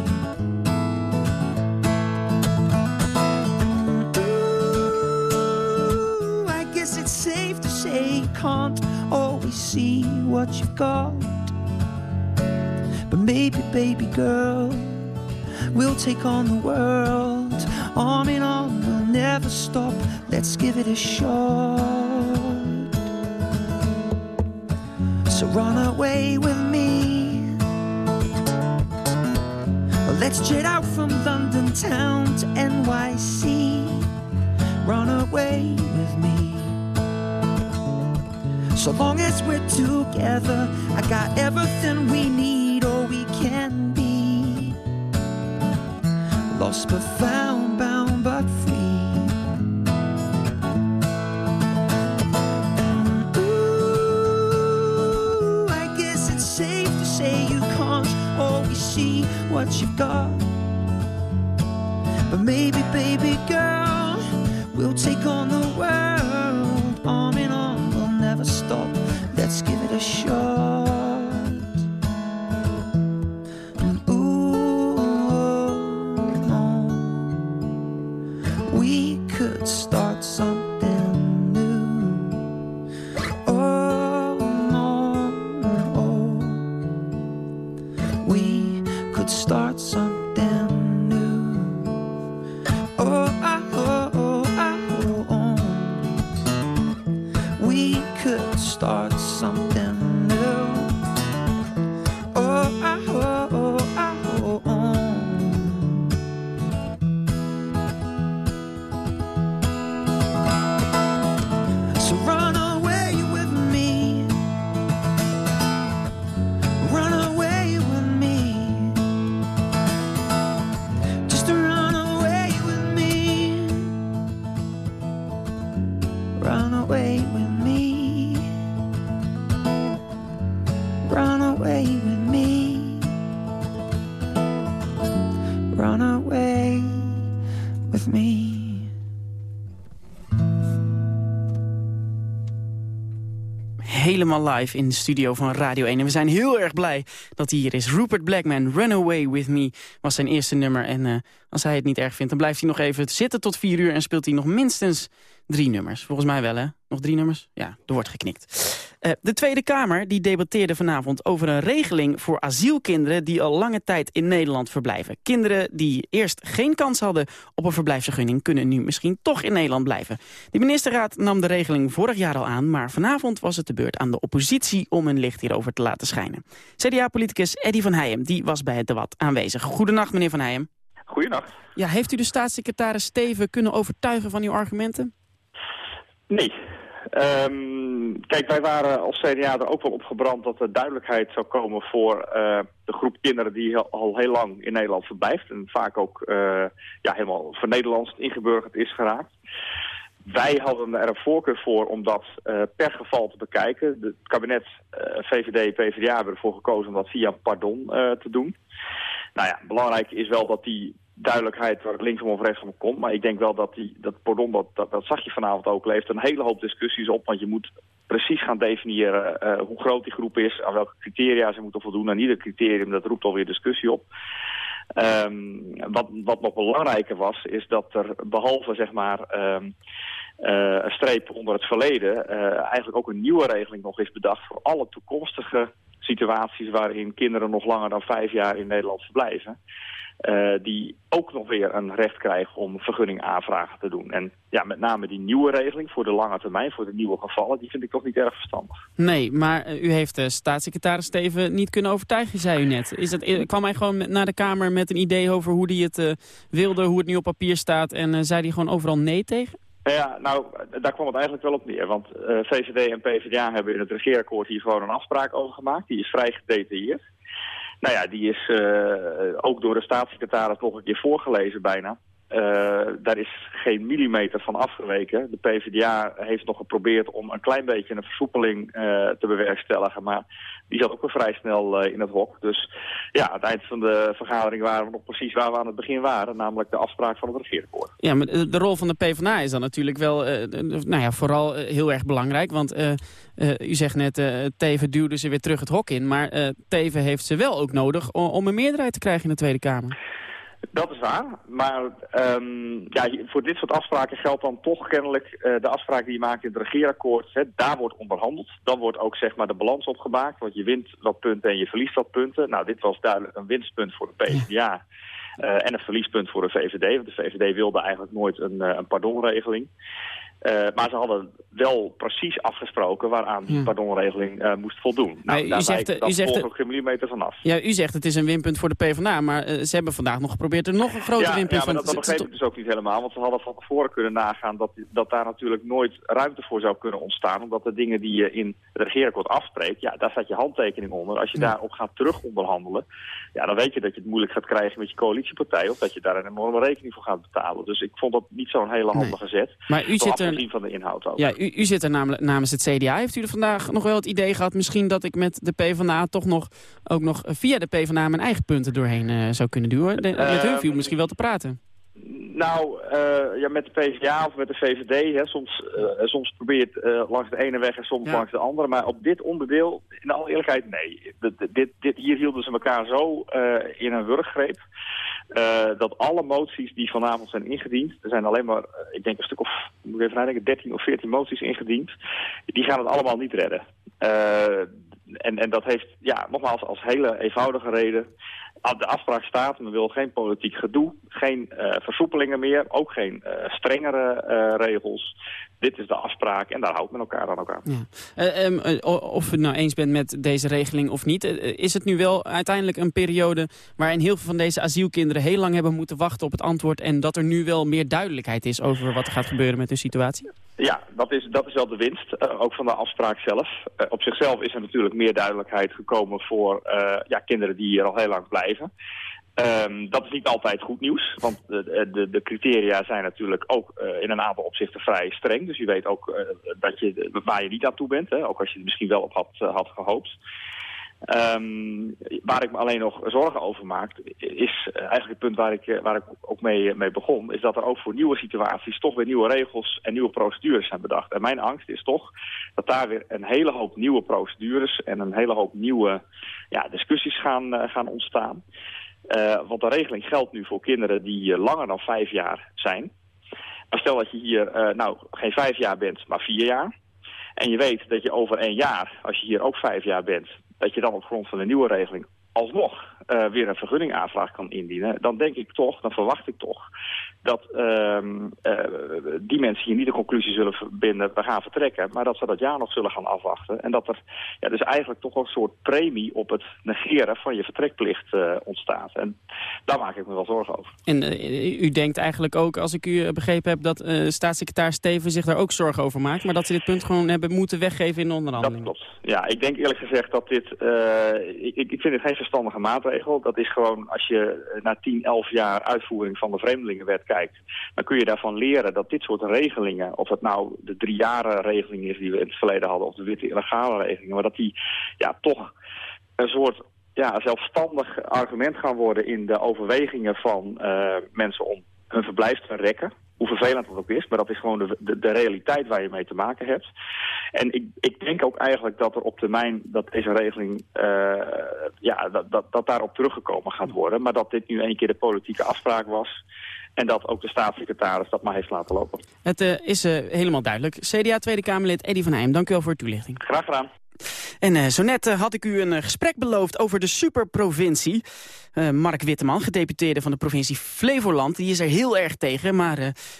Ooh, I guess it's safe to say you can't always see what you've got. But maybe, baby girl, we'll take on the world. Arm in arm, we'll never stop. Let's give it a shot. So run away with me. Let's jet out from London town to NYC. Run away with me. So long as we're together, I got everything we need or we can be. Lost but found, bound but free. Ooh, I guess it's safe to say you can't always see what you've got. But maybe, baby girl, we'll take on the world. Live in de studio van Radio 1. En we zijn heel erg blij dat hij hier is. Rupert Blackman, Run Away With Me, was zijn eerste nummer. En uh, als hij het niet erg vindt, dan blijft hij nog even zitten tot vier uur... en speelt hij nog minstens drie nummers. Volgens mij wel, hè? Nog drie nummers? Ja, er wordt geknikt. Uh, de Tweede Kamer die debatteerde vanavond over een regeling voor asielkinderen... die al lange tijd in Nederland verblijven. Kinderen die eerst geen kans hadden op een verblijfsvergunning... kunnen nu misschien toch in Nederland blijven. De ministerraad nam de regeling vorig jaar al aan... maar vanavond was het de beurt aan de oppositie om een licht hierover te laten schijnen. CDA-politicus Eddy van Heijem die was bij het debat aanwezig. Goedenacht, meneer van Heijem. Goedenacht. Ja, heeft u de staatssecretaris Steven kunnen overtuigen van uw argumenten? Nee. Um, kijk, wij waren als CDA er ook wel op gebrand dat er duidelijkheid zou komen voor uh, de groep kinderen die al heel lang in Nederland verblijft. En vaak ook uh, ja, helemaal voor Nederlands ingeburgerd is geraakt. Wij hadden er een voorkeur voor om dat uh, per geval te bekijken. Het kabinet, VVD en PvdA hebben ervoor gekozen om dat via pardon te doen. Nou ja, belangrijk is wel dat die duidelijkheid waar het linksom of rechtsom komt. Maar ik denk wel dat die, dat pardon, dat, dat, dat zag je vanavond ook, leeft een hele hoop discussies op. Want je moet precies gaan definiëren uh, hoe groot die groep is, aan welke criteria ze moeten voldoen. En ieder criterium, dat roept alweer discussie op. Um, wat, wat nog belangrijker was, is dat er behalve zeg maar um, een streep onder het verleden... Uh, eigenlijk ook een nieuwe regeling nog is bedacht voor alle toekomstige situaties waarin kinderen nog langer dan vijf jaar in Nederland verblijven. Uh, die ook nog weer een recht krijgen om vergunning aanvragen te doen. En ja, met name die nieuwe regeling voor de lange termijn, voor de nieuwe gevallen, die vind ik toch niet erg verstandig. Nee, maar uh, u heeft de staatssecretaris Steven niet kunnen overtuigen, zei u net. Is het, kwam hij gewoon naar de Kamer met een idee over hoe hij het wilde, hoe het nu op papier staat en zei hij gewoon overal nee tegen? Ja, nou, daar kwam het eigenlijk wel op neer. Want uh, VVD en PvdA hebben in het regeerakkoord hier gewoon een afspraak over gemaakt. Die is vrij gedetailleerd. Nou ja, die is uh, ook door de staatssecretaris nog een keer voorgelezen bijna. Uh, daar is geen millimeter van afgeweken. De PvdA heeft nog geprobeerd om een klein beetje een versoepeling uh, te bewerkstelligen. Maar die zat ook weer vrij snel uh, in het hok. Dus ja, aan het eind van de vergadering waren we nog precies waar we aan het begin waren. Namelijk de afspraak van het regeerakkoord. Ja, maar de rol van de PvdA is dan natuurlijk wel nou ja, vooral heel erg belangrijk. Want u zegt net, Teven duwde ze weer terug het hok in. Maar Teven heeft ze wel ook nodig om een meerderheid te krijgen in de Tweede Kamer. Dat is waar, maar um, ja, voor dit soort afspraken geldt dan toch kennelijk uh, de afspraak die je maakt in het regeerakkoord. Hè, daar wordt onderhandeld. Dan wordt ook zeg maar de balans opgemaakt, want je wint wat punten en je verliest wat punten. Nou, dit was duidelijk een winstpunt voor de PvdA uh, en een verliespunt voor de VVD. Want de VVD wilde eigenlijk nooit een, uh, een pardonregeling. Uh, maar ze hadden wel precies afgesproken waaraan die ja. pardonregeling uh, moest voldoen. Nou, u daar zegt, wijkt u zegt, ook geen millimeter vanaf. Ja, u zegt het is een winpunt voor de PvdA, maar uh, ze hebben vandaag nog geprobeerd er nog een groter ja, winpunt ja, maar van... dat, dat begreep ik dus ook niet helemaal, want ze hadden van tevoren kunnen nagaan dat, dat daar natuurlijk nooit ruimte voor zou kunnen ontstaan, omdat de dingen die je in het regeerakkoord afspreekt, ja, daar staat je handtekening onder. Als je ja. daarop gaat terug onderhandelen, ja, dan weet je dat je het moeilijk gaat krijgen met je coalitiepartij, of dat je daar een enorme rekening voor gaat betalen. Dus ik vond dat niet zo'n hele handige nee. zet. Maar u zit er... van de inhoud ook. Ja, u, u zit er namelijk namens het CDA. Heeft u er vandaag nog wel het idee gehad... misschien dat ik met de PvdA toch nog... ook nog via de PvdA mijn eigen punten doorheen uh, zou kunnen duwen? De, met uh, u viel misschien wel te praten. Nou, uh, ja, met de PvdA of met de VVD, hè, soms, uh, soms probeer je het uh, langs de ene weg en soms ja. langs de andere. Maar op dit onderdeel, in alle eerlijkheid, nee. Dit, dit, dit, hier hielden ze elkaar zo in een wurggreep. dat alle moties die vanavond zijn ingediend, er zijn alleen maar, ik denk een stuk of, moet ik even nadenken, 13 of 14 moties ingediend. Die gaan het allemaal niet redden. en, en dat heeft, ja, nogmaals, als hele eenvoudige reden de afspraak staat, men wil geen politiek gedoe, geen uh, versoepelingen meer, ook geen uh, strengere uh, regels. Dit is de afspraak en daar houdt men elkaar dan ook aan. Ja. Um, of u het nou eens bent met deze regeling of niet, is het nu wel uiteindelijk een periode waarin heel veel van deze asielkinderen heel lang hebben moeten wachten op het antwoord en dat er nu wel meer duidelijkheid is over wat er gaat gebeuren met hun situatie? Ja, dat is, dat is wel de winst, ook van de afspraak zelf. Op zichzelf is er natuurlijk meer duidelijkheid gekomen voor ja, kinderen die hier al heel lang blijven. Um, dat is niet altijd goed nieuws, want de, de, de criteria zijn natuurlijk ook uh, in een aantal opzichten vrij streng. Dus je weet ook uh, dat je, waar je niet aan toe bent, hè, ook als je er misschien wel op had, uh, had gehoopt. Ehm, waar ik me alleen nog zorgen over maak, is eh, eigenlijk het punt waar ik, eh, waar ik ook mee, mee begon, is dat er ook voor nieuwe situaties toch weer nieuwe regels en nieuwe procedures zijn bedacht. En mijn angst is toch dat daar weer een hele hoop nieuwe procedures en een hele hoop nieuwe ja, discussies gaan, gaan ontstaan. Want de regeling geldt nu voor kinderen die langer dan vijf jaar zijn. Maar stel dat je hier nou geen vijf jaar bent, maar vier jaar. En je weet dat je over één jaar, als je hier ook vijf jaar bent, dat je dan op grond van de nieuwe regeling alsnog uh, weer een vergunningaanvraag kan indienen... dan denk ik toch, dan verwacht ik toch... dat uh, uh, die mensen hier niet de conclusie zullen verbinden... we gaan vertrekken, maar dat ze dat jaar nog zullen gaan afwachten. En dat er ja, dus eigenlijk toch een soort premie op het negeren van je vertrekplicht uh, ontstaat. En daar maak ik me wel zorgen over. En u denkt eigenlijk ook, als ik u begrepen heb... dat staatssecretaris Steven zich daar ook zorgen over maakt... maar dat ze dit punt gewoon hebben moeten weggeven in de onderhandeling. Dat klopt. Ja, ik denk eerlijk gezegd dat dit... ik, ik vind het geen verstandige maatregel. Dat is gewoon, als je na 10, 11 jaar uitvoering van de Vreemdelingenwet kijkt... dan kun je daarvan leren dat dit soort regelingen... of het nou de drie jaren regeling is die we in het verleden hadden... of de witte illegale regelingen, maar dat die ja, toch een soort ja, zelfstandig argument gaan worden... in de overwegingen van uh, mensen om hun verblijf te rekken hoe vervelend dat ook is, maar dat is gewoon de, de, de, realiteit waar je mee te maken hebt. En ik, ik denk ook eigenlijk dat er op termijn, dat deze regeling, uh, ja, dat, dat, dat daarop teruggekomen gaat worden. Maar dat dit nu een keer de politieke afspraak was. En dat ook de staatssecretaris dat maar heeft laten lopen. Het uh, is uh, helemaal duidelijk. CDA Tweede Kamerlid Eddy van Heijm, dank u wel voor uw toelichting. Graag gedaan. En uh, zo net had ik u een gesprek beloofd over de superprovincie. Mark Witteman, gedeputeerde van de provincie Flevoland. Die is er heel erg tegen, maar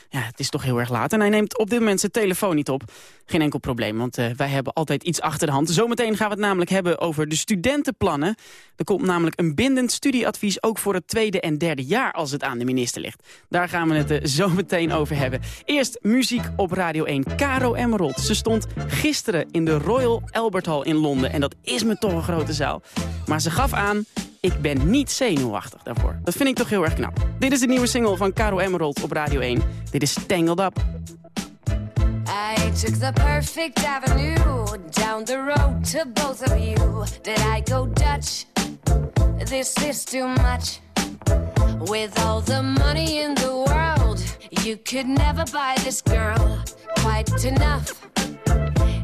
ja, het is toch heel erg laat. En hij neemt op dit moment zijn telefoon niet op. Geen enkel probleem, want wij hebben altijd iets achter de hand. Zometeen gaan we het namelijk hebben over de studentenplannen. Er komt namelijk een bindend studieadvies... ook voor het tweede en derde jaar als het aan de minister ligt. Daar gaan we het zo meteen over hebben. Eerst muziek op Radio 1. Caro Emerald. Ze stond gisteren in de Royal Albert Hall in Londen. En dat is me toch een grote zaal. Maar ze gaf aan ik ben niet zenuwachtig daarvoor. Dat vind ik toch heel erg knap. Dit is de nieuwe single van Caro Emerald op Radio 1. Dit is Tangled Up. I took the perfect avenue down the road to both of you. Did I go Dutch? This is too much. With all the money in the world, you could never buy this girl quite enough.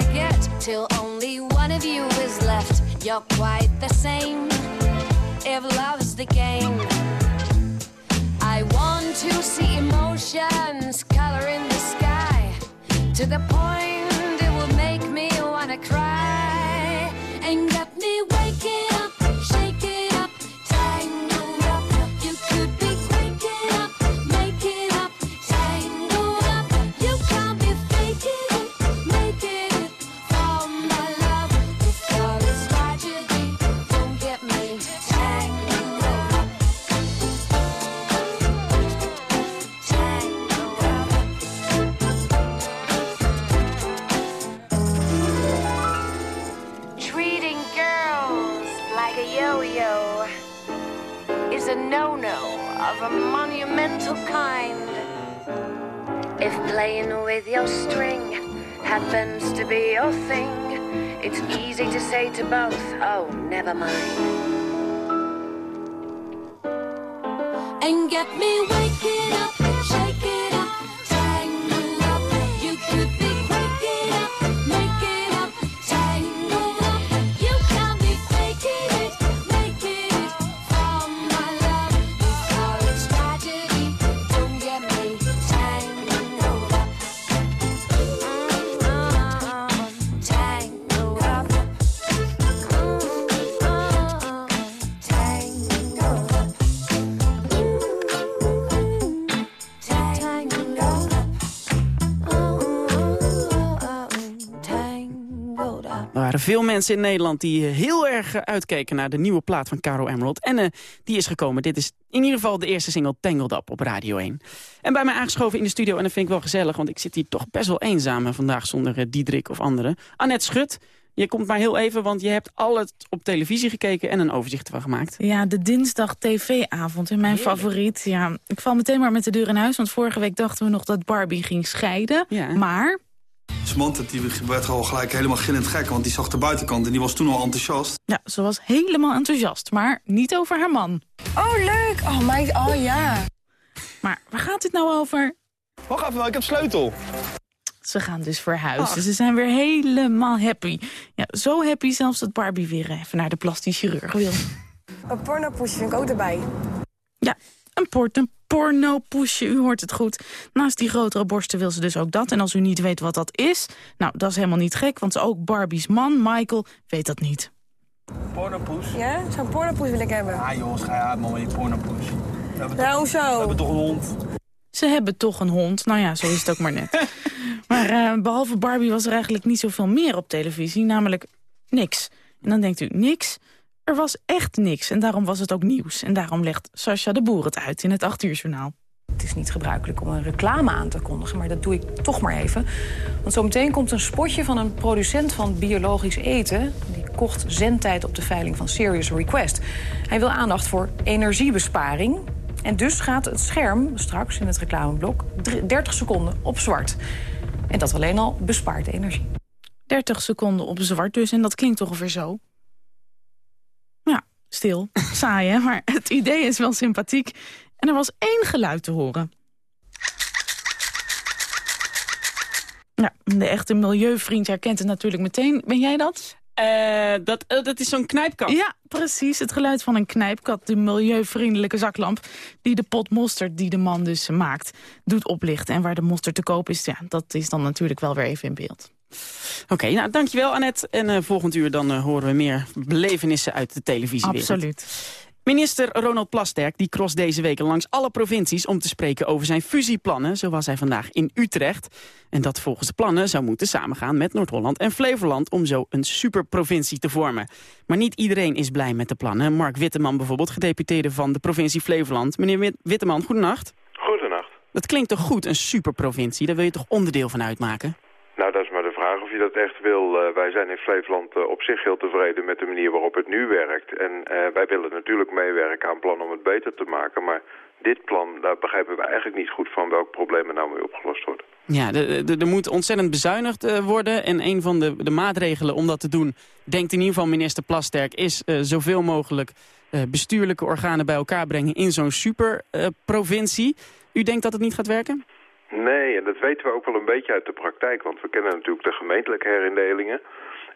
I get till only one of you is left? You're quite the same. If love's the game, I want to see emotions color in the sky to the point And get me waking up, veel mensen in Nederland die eh, heel erg eh, uitkeken naar de nieuwe plaat van Caro Emerald. En uh, die is gekomen. Dit is in ieder geval de eerste single Tangled Up op Radio 1. En bij mij aangeschoven in de studio, en dat vind ik wel gezellig... want ik zit hier toch best wel eenzaam vandaag zonder uh, Diederik of anderen. Annette Schut, je komt maar heel even, want je hebt al het op televisie gekeken... en een overzicht ervan gemaakt. Ja, de dinsdag tv-avond mijn Heerlijk. favoriet. Ja, ik val meteen maar met de deur in huis, want vorige week dachten we nog dat Barbie ging scheiden. Ja. Maar Samantha die werd al gelijk helemaal gillend gek, want die zag de buitenkant en die was toen al enthousiast. Ja, ze was helemaal enthousiast, maar niet over haar man. Oh, leuk! Oh, mijn, oh ja. Maar waar gaat dit nou over? Wacht even, ik heb sleutel. Ze gaan dus verhuizen. Ach. Ze zijn weer helemaal happy. Ja, zo happy zelfs dat Barbie weer even naar de plastisch chirurg wil. Een pornopoesje vind ik ook erbij. Ja, een port, een pornopoesje, u hoort het goed. Naast die grotere borsten wil ze dus ook dat. En als u niet weet wat dat is, nou, dat is helemaal niet gek... want ook Barbie's man, Michael, weet dat niet. Pornopoes? Ja, zo'n pornopoes wil ik hebben. Ah jongens, ga je uit man met je pornopoes. Nou, hoezo? We hebben toch een hond? Ze hebben toch een hond. Nou ja, zo is het ook maar net. maar uh, behalve Barbie was er eigenlijk niet zoveel meer op televisie. Namelijk niks. En dan denkt u, niks? Er was echt niks. En daarom was het ook nieuws. En daarom legt Sascha de Boer het uit in het 8 uur journaal. Het is niet gebruikelijk om een reclame aan te kondigen, maar dat doe ik toch maar even. Want zometeen komt een spotje van een producent van biologisch eten. Die kocht zendtijd op de veiling van Serious Request. Hij wil aandacht voor energiebesparing. En dus gaat het scherm straks in het reclameblok 30 seconden op zwart. En dat alleen al bespaart energie. 30 seconden op zwart dus, en dat klinkt ongeveer zo. Stil, saai hè, maar het idee is wel sympathiek. En er was één geluid te horen. Ja, de echte milieuvriend herkent het natuurlijk meteen. Ben jij dat? Uh, dat, uh, dat is zo'n knijpkat. Ja, precies. Het geluid van een knijpkat. De milieuvriendelijke zaklamp die de pot mosterd die de man dus maakt, doet oplichten. En waar de mosterd te koop is, ja, dat is dan natuurlijk wel weer even in beeld. Oké, okay, nou dankjewel Annette. En uh, volgend uur dan horen we meer belevenissen uit de televisiewereld. Absoluut. Minister Ronald Plasterk die cross deze week langs alle provincies om te spreken over zijn fusieplannen. Zo was hij vandaag in Utrecht. En dat volgens de plannen zou moeten samengaan met Noord-Holland en Flevoland om zo een superprovincie te vormen. Maar niet iedereen is blij met de plannen. Mark Witteman bijvoorbeeld, gedeputeerde van de provincie Flevoland. Meneer Witteman, goedenacht. Goedenacht. Dat klinkt toch goed, een superprovincie? Daar wil je toch onderdeel van uitmaken? Nou, dat is of je dat echt wil. Uh, wij zijn in Flevoland uh, op zich heel tevreden met de manier waarop het nu werkt. En uh, wij willen natuurlijk meewerken aan plannen om het beter te maken. Maar dit plan, daar begrijpen we eigenlijk niet goed van welk probleem er nou mee opgelost wordt. Ja, er moet ontzettend bezuinigd worden. En een van de, de, maatregelen om dat te doen, denkt in ieder geval minister Plasterk, is zoveel mogelijk bestuurlijke organen bij elkaar brengen in zo'n superprovincie. U denkt dat het niet gaat werken? Nee, en dat weten we ook wel een beetje uit de praktijk, want we kennen natuurlijk de gemeentelijke herindelingen.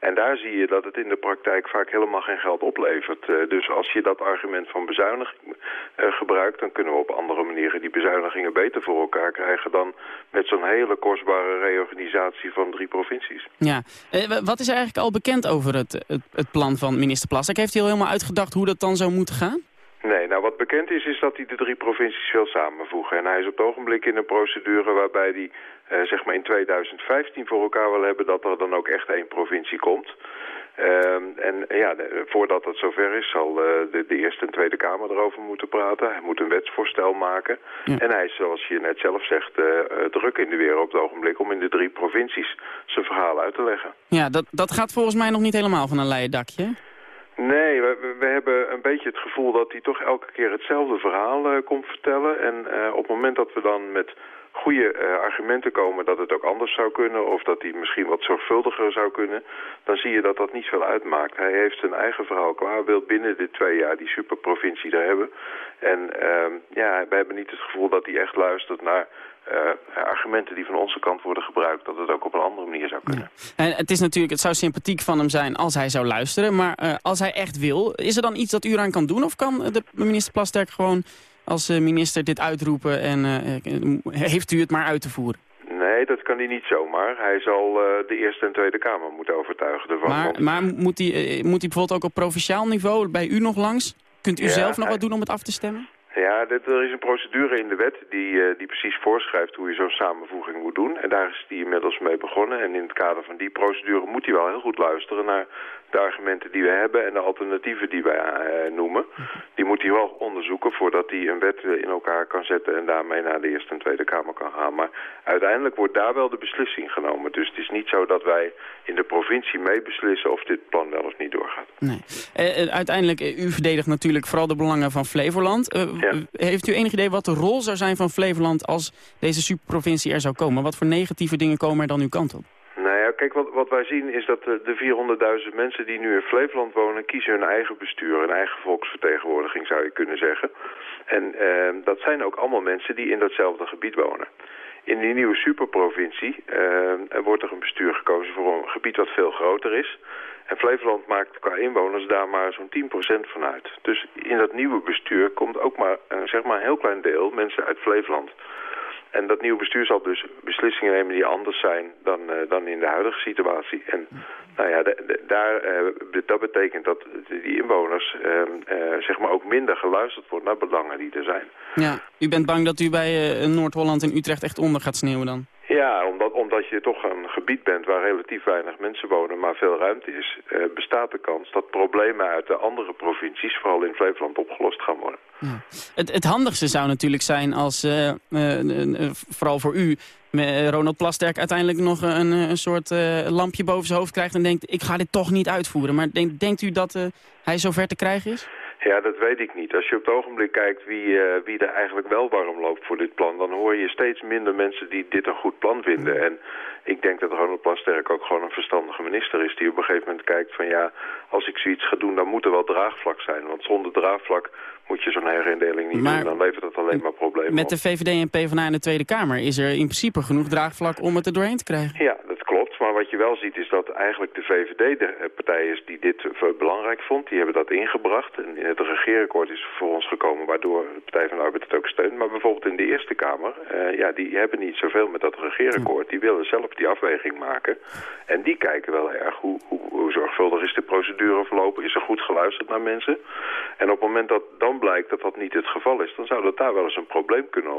En daar zie je dat het in de praktijk vaak helemaal geen geld oplevert. Uh, dus als je dat argument van bezuiniging uh, gebruikt... dan kunnen we op andere manieren die bezuinigingen beter voor elkaar krijgen... dan met zo'n hele kostbare reorganisatie van drie provincies. Ja, uh, wat is eigenlijk al bekend over het, het, het plan van minister Plasterk? Heeft hij al helemaal uitgedacht hoe dat dan zou moeten gaan? Nee, nou wat bekend is, is dat hij de drie provincies wil samenvoegen. En hij is op het ogenblik in een procedure waarbij hij uh, zeg maar in 2015 voor elkaar wil hebben dat er dan ook echt één provincie komt. Uh, en ja, de, voordat het zover is, zal uh, de, de, Eerste en Tweede Kamer erover moeten praten. Hij moet een wetsvoorstel maken. Ja. En hij is, zoals je net zelf zegt, uh, druk in de weer op het ogenblik om in de drie provincies zijn verhaal uit te leggen. Ja, dat, dat gaat volgens mij nog niet helemaal van een leien dakje. Nee, we, we, hebben een beetje het gevoel dat hij toch elke keer hetzelfde verhaal uh, komt vertellen. En uh, op het moment dat we dan met goede uh, argumenten komen dat het ook anders zou kunnen... of dat hij misschien wat zorgvuldiger zou kunnen... dan zie je dat dat niet veel uitmaakt. Hij heeft zijn eigen verhaal klaar, wil binnen de twee jaar die superprovincie daar hebben. En ja, we hebben niet het gevoel dat hij echt luistert naar... Uh, argumenten die van onze kant worden gebruikt... dat het ook op een andere manier zou kunnen. Ja. En het is natuurlijk, het zou sympathiek van hem zijn als hij zou luisteren... maar uh, als hij echt wil, is er dan iets dat u eraan kan doen... of kan de minister Plasterk gewoon als minister dit uitroepen... en heeft u het maar uit te voeren? Nee, dat kan hij niet zomaar. Hij zal de Eerste en Tweede Kamer moeten overtuigen ervan. Maar, maar moet, hij, moet hij bijvoorbeeld ook op provinciaal niveau bij u nog langs? Kunt u ja, zelf nog hij... wat doen om het af te stemmen? Ja, er is een procedure in de wet die, eh, die precies voorschrijft hoe je zo'n samenvoeging moet doen. En daar is die inmiddels mee begonnen. En in het kader van die procedure moet hij wel heel goed luisteren naar de argumenten die we hebben en de alternatieven die wij eh, noemen. Die moet hij wel onderzoeken voordat hij een wet eh, in elkaar kan zetten en daarmee naar de Eerste en Tweede Kamer kan gaan. Maar uiteindelijk wordt daar wel de beslissing genomen. Dus het is niet zo dat wij in de provincie meebeslissen of dit plan wel of niet doorgaat. Nee. Eh, uiteindelijk, u verdedigt natuurlijk vooral de belangen van Flevoland. Heeft u enig idee wat de rol zou zijn van Flevoland als deze superprovincie er zou komen? Wat voor negatieve dingen komen er dan uw kant op? Ja, kijk, wat, wat wij zien is dat de, de 400.000 mensen die nu in Flevoland wonen... kiezen hun eigen bestuur, hun eigen volksvertegenwoordiging zou je kunnen zeggen. En eh, dat zijn ook allemaal mensen die in datzelfde gebied wonen. In die nieuwe superprovincie eh, wordt er een bestuur gekozen voor een gebied wat veel groter is. En Flevoland maakt qua inwoners daar maar zo'n 10% van uit. Dus in dat nieuwe bestuur komt ook maar, eh, zeg maar een heel klein deel mensen uit Flevoland. En dat nieuwe bestuur zal dus beslissingen nemen die anders zijn dan, eh, dan in de huidige situatie. En nou ja, daar, eh, dat betekent dat die inwoners ehm, eh, zeg maar ook minder geluisterd wordt naar belangen die er zijn. Ja, u bent bang dat u bij Noord-Holland en Utrecht echt onder gaat sneeuwen dan? Ja, omdat, omdat je toch een gebied bent waar relatief weinig mensen wonen, maar veel ruimte is, eh, bestaat de kans dat problemen uit de andere provincies, vooral in Flevoland, opgelost gaan worden. Het, het handigste zou natuurlijk zijn als, eh, eh, vooral voor u, eh, Ronald Plasterk uiteindelijk nog een, een soort lampje boven zijn hoofd krijgt en denkt, ik ga dit toch niet uitvoeren. Maar denk, denkt u dat hij zover te krijgen is? Ja, dat weet ik niet. Als je op het ogenblik kijkt wie, eh, wie er eigenlijk wel warm loopt voor dit plan... dan hoor je steeds minder mensen die dit een goed plan vinden. En ik denk dat Ronald Plasterk ook gewoon een verstandige minister is... die op een gegeven moment kijkt van ja, als ik zoiets ga doen... dan moet er wel draagvlak zijn. Want zonder draagvlak moet je zo'n herindeling niet Maar- doen. Dan levert dat alleen maar problemen Met op. de VVD en PvdA in de Tweede Kamer is er in principe genoeg draagvlak om het er doorheen te krijgen. Ja, dat klopt. Maar wat je wel ziet is dat eigenlijk de VVD de eh, partij is die dit eh, belangrijk vond. Die hebben dat ingebracht. En in het regeerakkoord is voor ons gekomen waardoor de Partij van de Arbeid het ook steunt. Maar bijvoorbeeld in de Eerste Kamer, eh, ja, die hebben niet zoveel met dat regeerakkoord. Die willen zelf die afweging maken. En die kijken wel erg hoe, hoe, zorgvuldig is de procedure verlopen. Is er goed geluisterd naar mensen? En op het moment dat dan blijkt dat dat niet het geval is... dan zou dat daar wel eens een probleem kunnen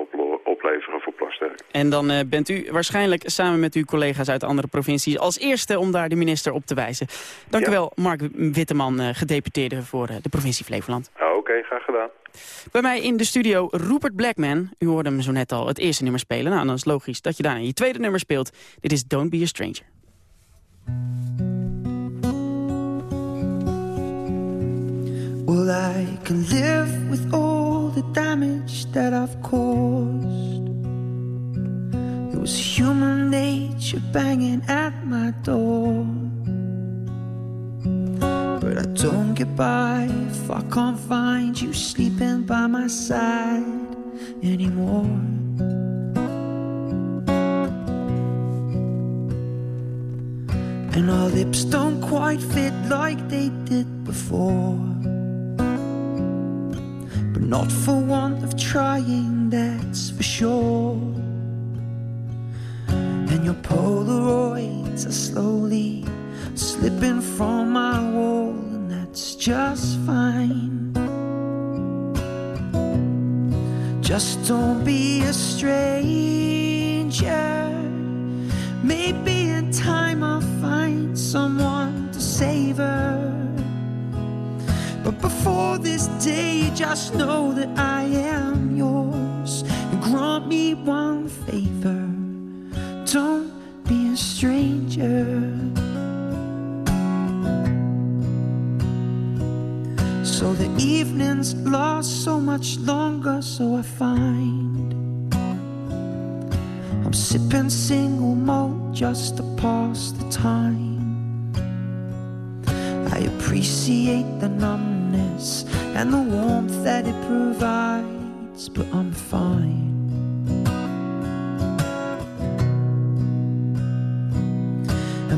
opleveren voor Plasterk. En dan eh, bent u waarschijnlijk samen met uw collega's uit de andere provincies als eerste om daar de minister op te wijzen. Dank u wel, Mark Witteman, eh, gedeputeerde voor eh, de provincie Flevoland. Ah, Oké, graag gedaan. Bij mij in de studio Rupert Blackman. U hoorde hem zo net al het eerste nummer spelen. Nou, dan is het logisch dat je daarna je tweede nummer speelt. Dit is Don't Be a Stranger. Well, I can live with all the damage that I've caused. Was human nature banging at my door. But I don't get by if I can't find you sleeping by my side anymore. And our lips don't quite fit like they did before. But not for want of trying, that's for sure. And your Polaroids are slowly slipping from my wall, and that's just fine. Just don't be a stranger. Maybe in time I'll find someone to save her. But before this day, just know that I am yours. And grant me one favor don't be a stranger. So the evenings last so much longer, so I find I'm sipping single malt just to pass the time. I appreciate the numbness and the warmth that it provides, but I'm fine.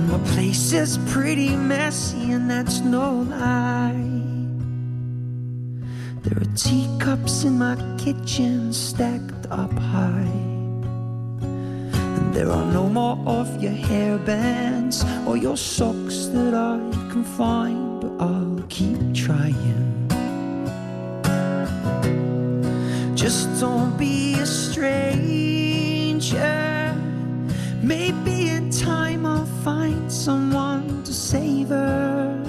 My place is pretty messy, and that's no lie. There are teacups in my kitchen stacked up high. And there are no more of your hairbands or your socks that I can find, but I'll keep trying. Just don't be a stranger. Maybe in time I'll find someone to save her.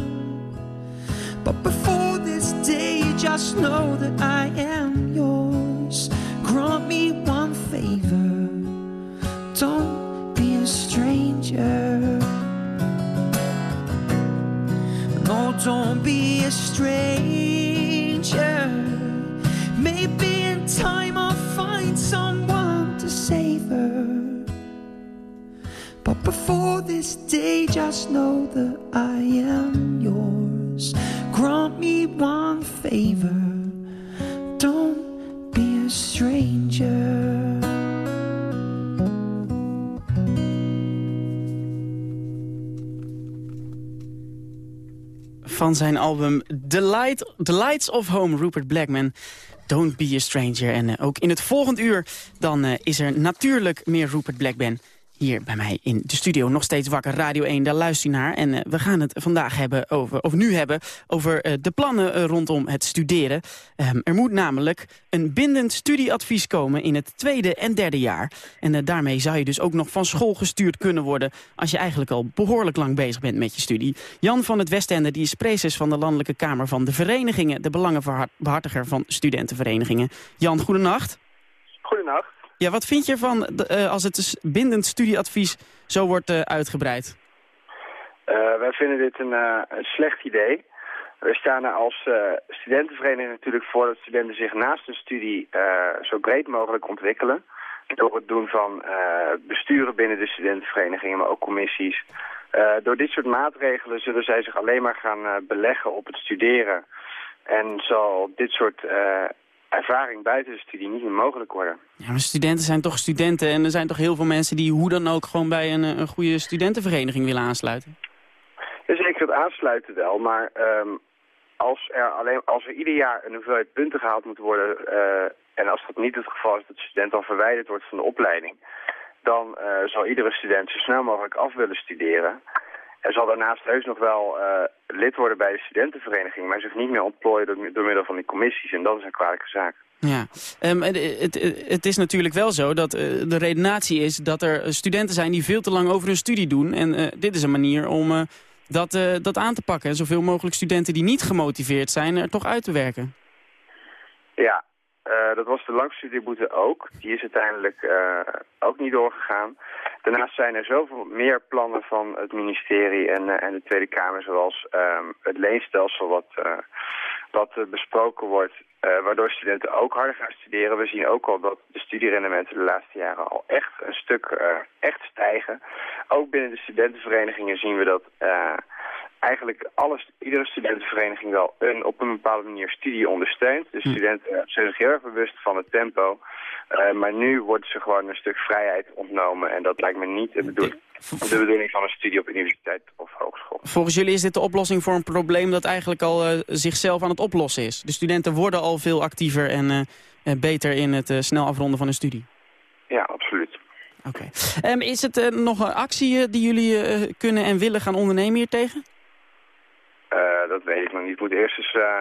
But before this day, just know that I am yours. Grant me one favor. Don't be a stranger. No, don't be a stranger. Before this day, just know that I am yours. Grant me one favor. Don't be a stranger. Van zijn album The, Light, The Lights of Home, Rupert Blackman. Don't be a stranger. En eh, ook in het volgend uur dan eh, is er natuurlijk meer Rupert Blackman hier bij mij in de studio. Nog steeds wakker, Radio 1, daar luister je naar. En uh, we gaan het vandaag hebben over, of nu hebben over uh, de plannen uh, rondom het studeren. Um, er moet namelijk een bindend studieadvies komen in het tweede en derde jaar. En daarmee zou je dus ook nog van school gestuurd kunnen worden... als je eigenlijk al behoorlijk lang bezig bent met je studie. Jan van het Westende die is precies van de Landelijke Kamer van de Verenigingen... de belangenbehartiger van studentenverenigingen. Jan, goedenacht. Goedenacht. Ja, wat vind je ervan uh, als het bindend studieadvies zo wordt uh, uitgebreid? Uh, wij vinden dit een, slecht idee. We staan er als studentenvereniging natuurlijk voor dat studenten zich naast hun studie zo breed mogelijk ontwikkelen. Door het doen van besturen binnen de studentenverenigingen, maar ook commissies. door dit soort maatregelen zullen zij zich alleen maar gaan beleggen op het studeren. En zal dit soort ervaring buiten de studie niet meer mogelijk worden. Ja, maar studenten zijn toch studenten en er zijn toch heel veel mensen die hoe dan ook gewoon bij een, een goede studentenvereniging willen aansluiten? Ja, zeker het aansluiten wel, maar um, als, er alleen, als er ieder jaar een hoeveelheid punten gehaald moet worden uh, en als dat niet het geval is dat de student dan verwijderd wordt van de opleiding, dan uh, zal iedere student zo snel mogelijk af willen studeren. En zal daarnaast heus nog wel uh, lid worden bij de studentenvereniging, maar zich niet meer ontplooien door, door, middel van die commissies. En dat is een kwalijke zaak. Ja, um, het, het, het, is natuurlijk wel zo dat uh, de redenatie is dat er studenten zijn die veel te lang over hun studie doen. En uh, dit is een manier om dat, dat aan te pakken. Zoveel mogelijk studenten die niet gemotiveerd zijn er toch uit te werken. Ja, uh, dat was de langstudieboete ook. Die is uiteindelijk uh, ook niet doorgegaan. Daarnaast zijn er zoveel meer plannen van het ministerie en, uh, en de Tweede Kamer... zoals um, het leenstelsel wat, wat besproken wordt... waardoor studenten ook harder gaan studeren. We zien ook al dat de studierendementen de laatste jaren al echt een stuk echt stijgen. Ook binnen de studentenverenigingen zien we dat eigenlijk alles, iedere studentenvereniging wel een, op een bepaalde manier studie ondersteunt. De studenten zijn zich heel erg bewust van het tempo. Uh, maar nu wordt ze gewoon een stuk vrijheid ontnomen. En dat lijkt me niet de, bedoel de bedoeling van een studie op universiteit of hogeschool. Volgens jullie is dit de oplossing voor een probleem dat eigenlijk al uh, zichzelf aan het oplossen is. De studenten worden al veel actiever en uh, beter in het snel afronden van hun studie. Ja, absoluut. Oké. Okay. Um, is het nog een actie die jullie kunnen en willen gaan ondernemen hier tegen? Uh, dat weet ik nog niet. Ik moet eerst eens uh,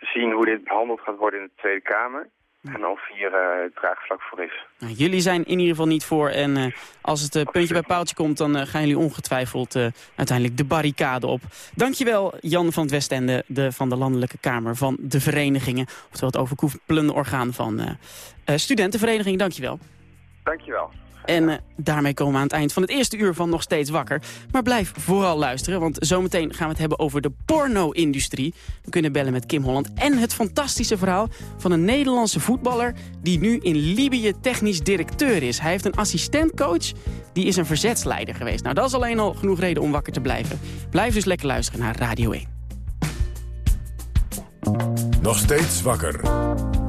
zien hoe dit behandeld gaat worden in de Tweede Kamer. En of hier uh, het draagvlak voor is. Nou, jullie zijn in ieder geval niet voor. En als het puntje bij paaltje komt, dan gaan jullie ongetwijfeld uiteindelijk de barricade op. Dankjewel Jan van het Westende de, van de Landelijke Kamer van de Verenigingen. Oftewel het overkoepelende orgaan van studentenverenigingen. Dankjewel. Dankjewel. En uh, daarmee komen we aan het eind van het eerste uur van Nog Steeds Wakker. Maar blijf vooral luisteren, want zometeen gaan we het hebben over de porno-industrie. We kunnen bellen met Kim Holland en het fantastische verhaal van een Nederlandse voetballer... die nu in Libië technisch directeur is. Hij heeft een assistentcoach, die is een verzetsleider geweest. Nou, dat is alleen al genoeg reden om wakker te blijven. Blijf dus lekker luisteren naar Radio 1. Nog Steeds Wakker.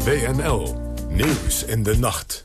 WNL. Nieuws in de nacht.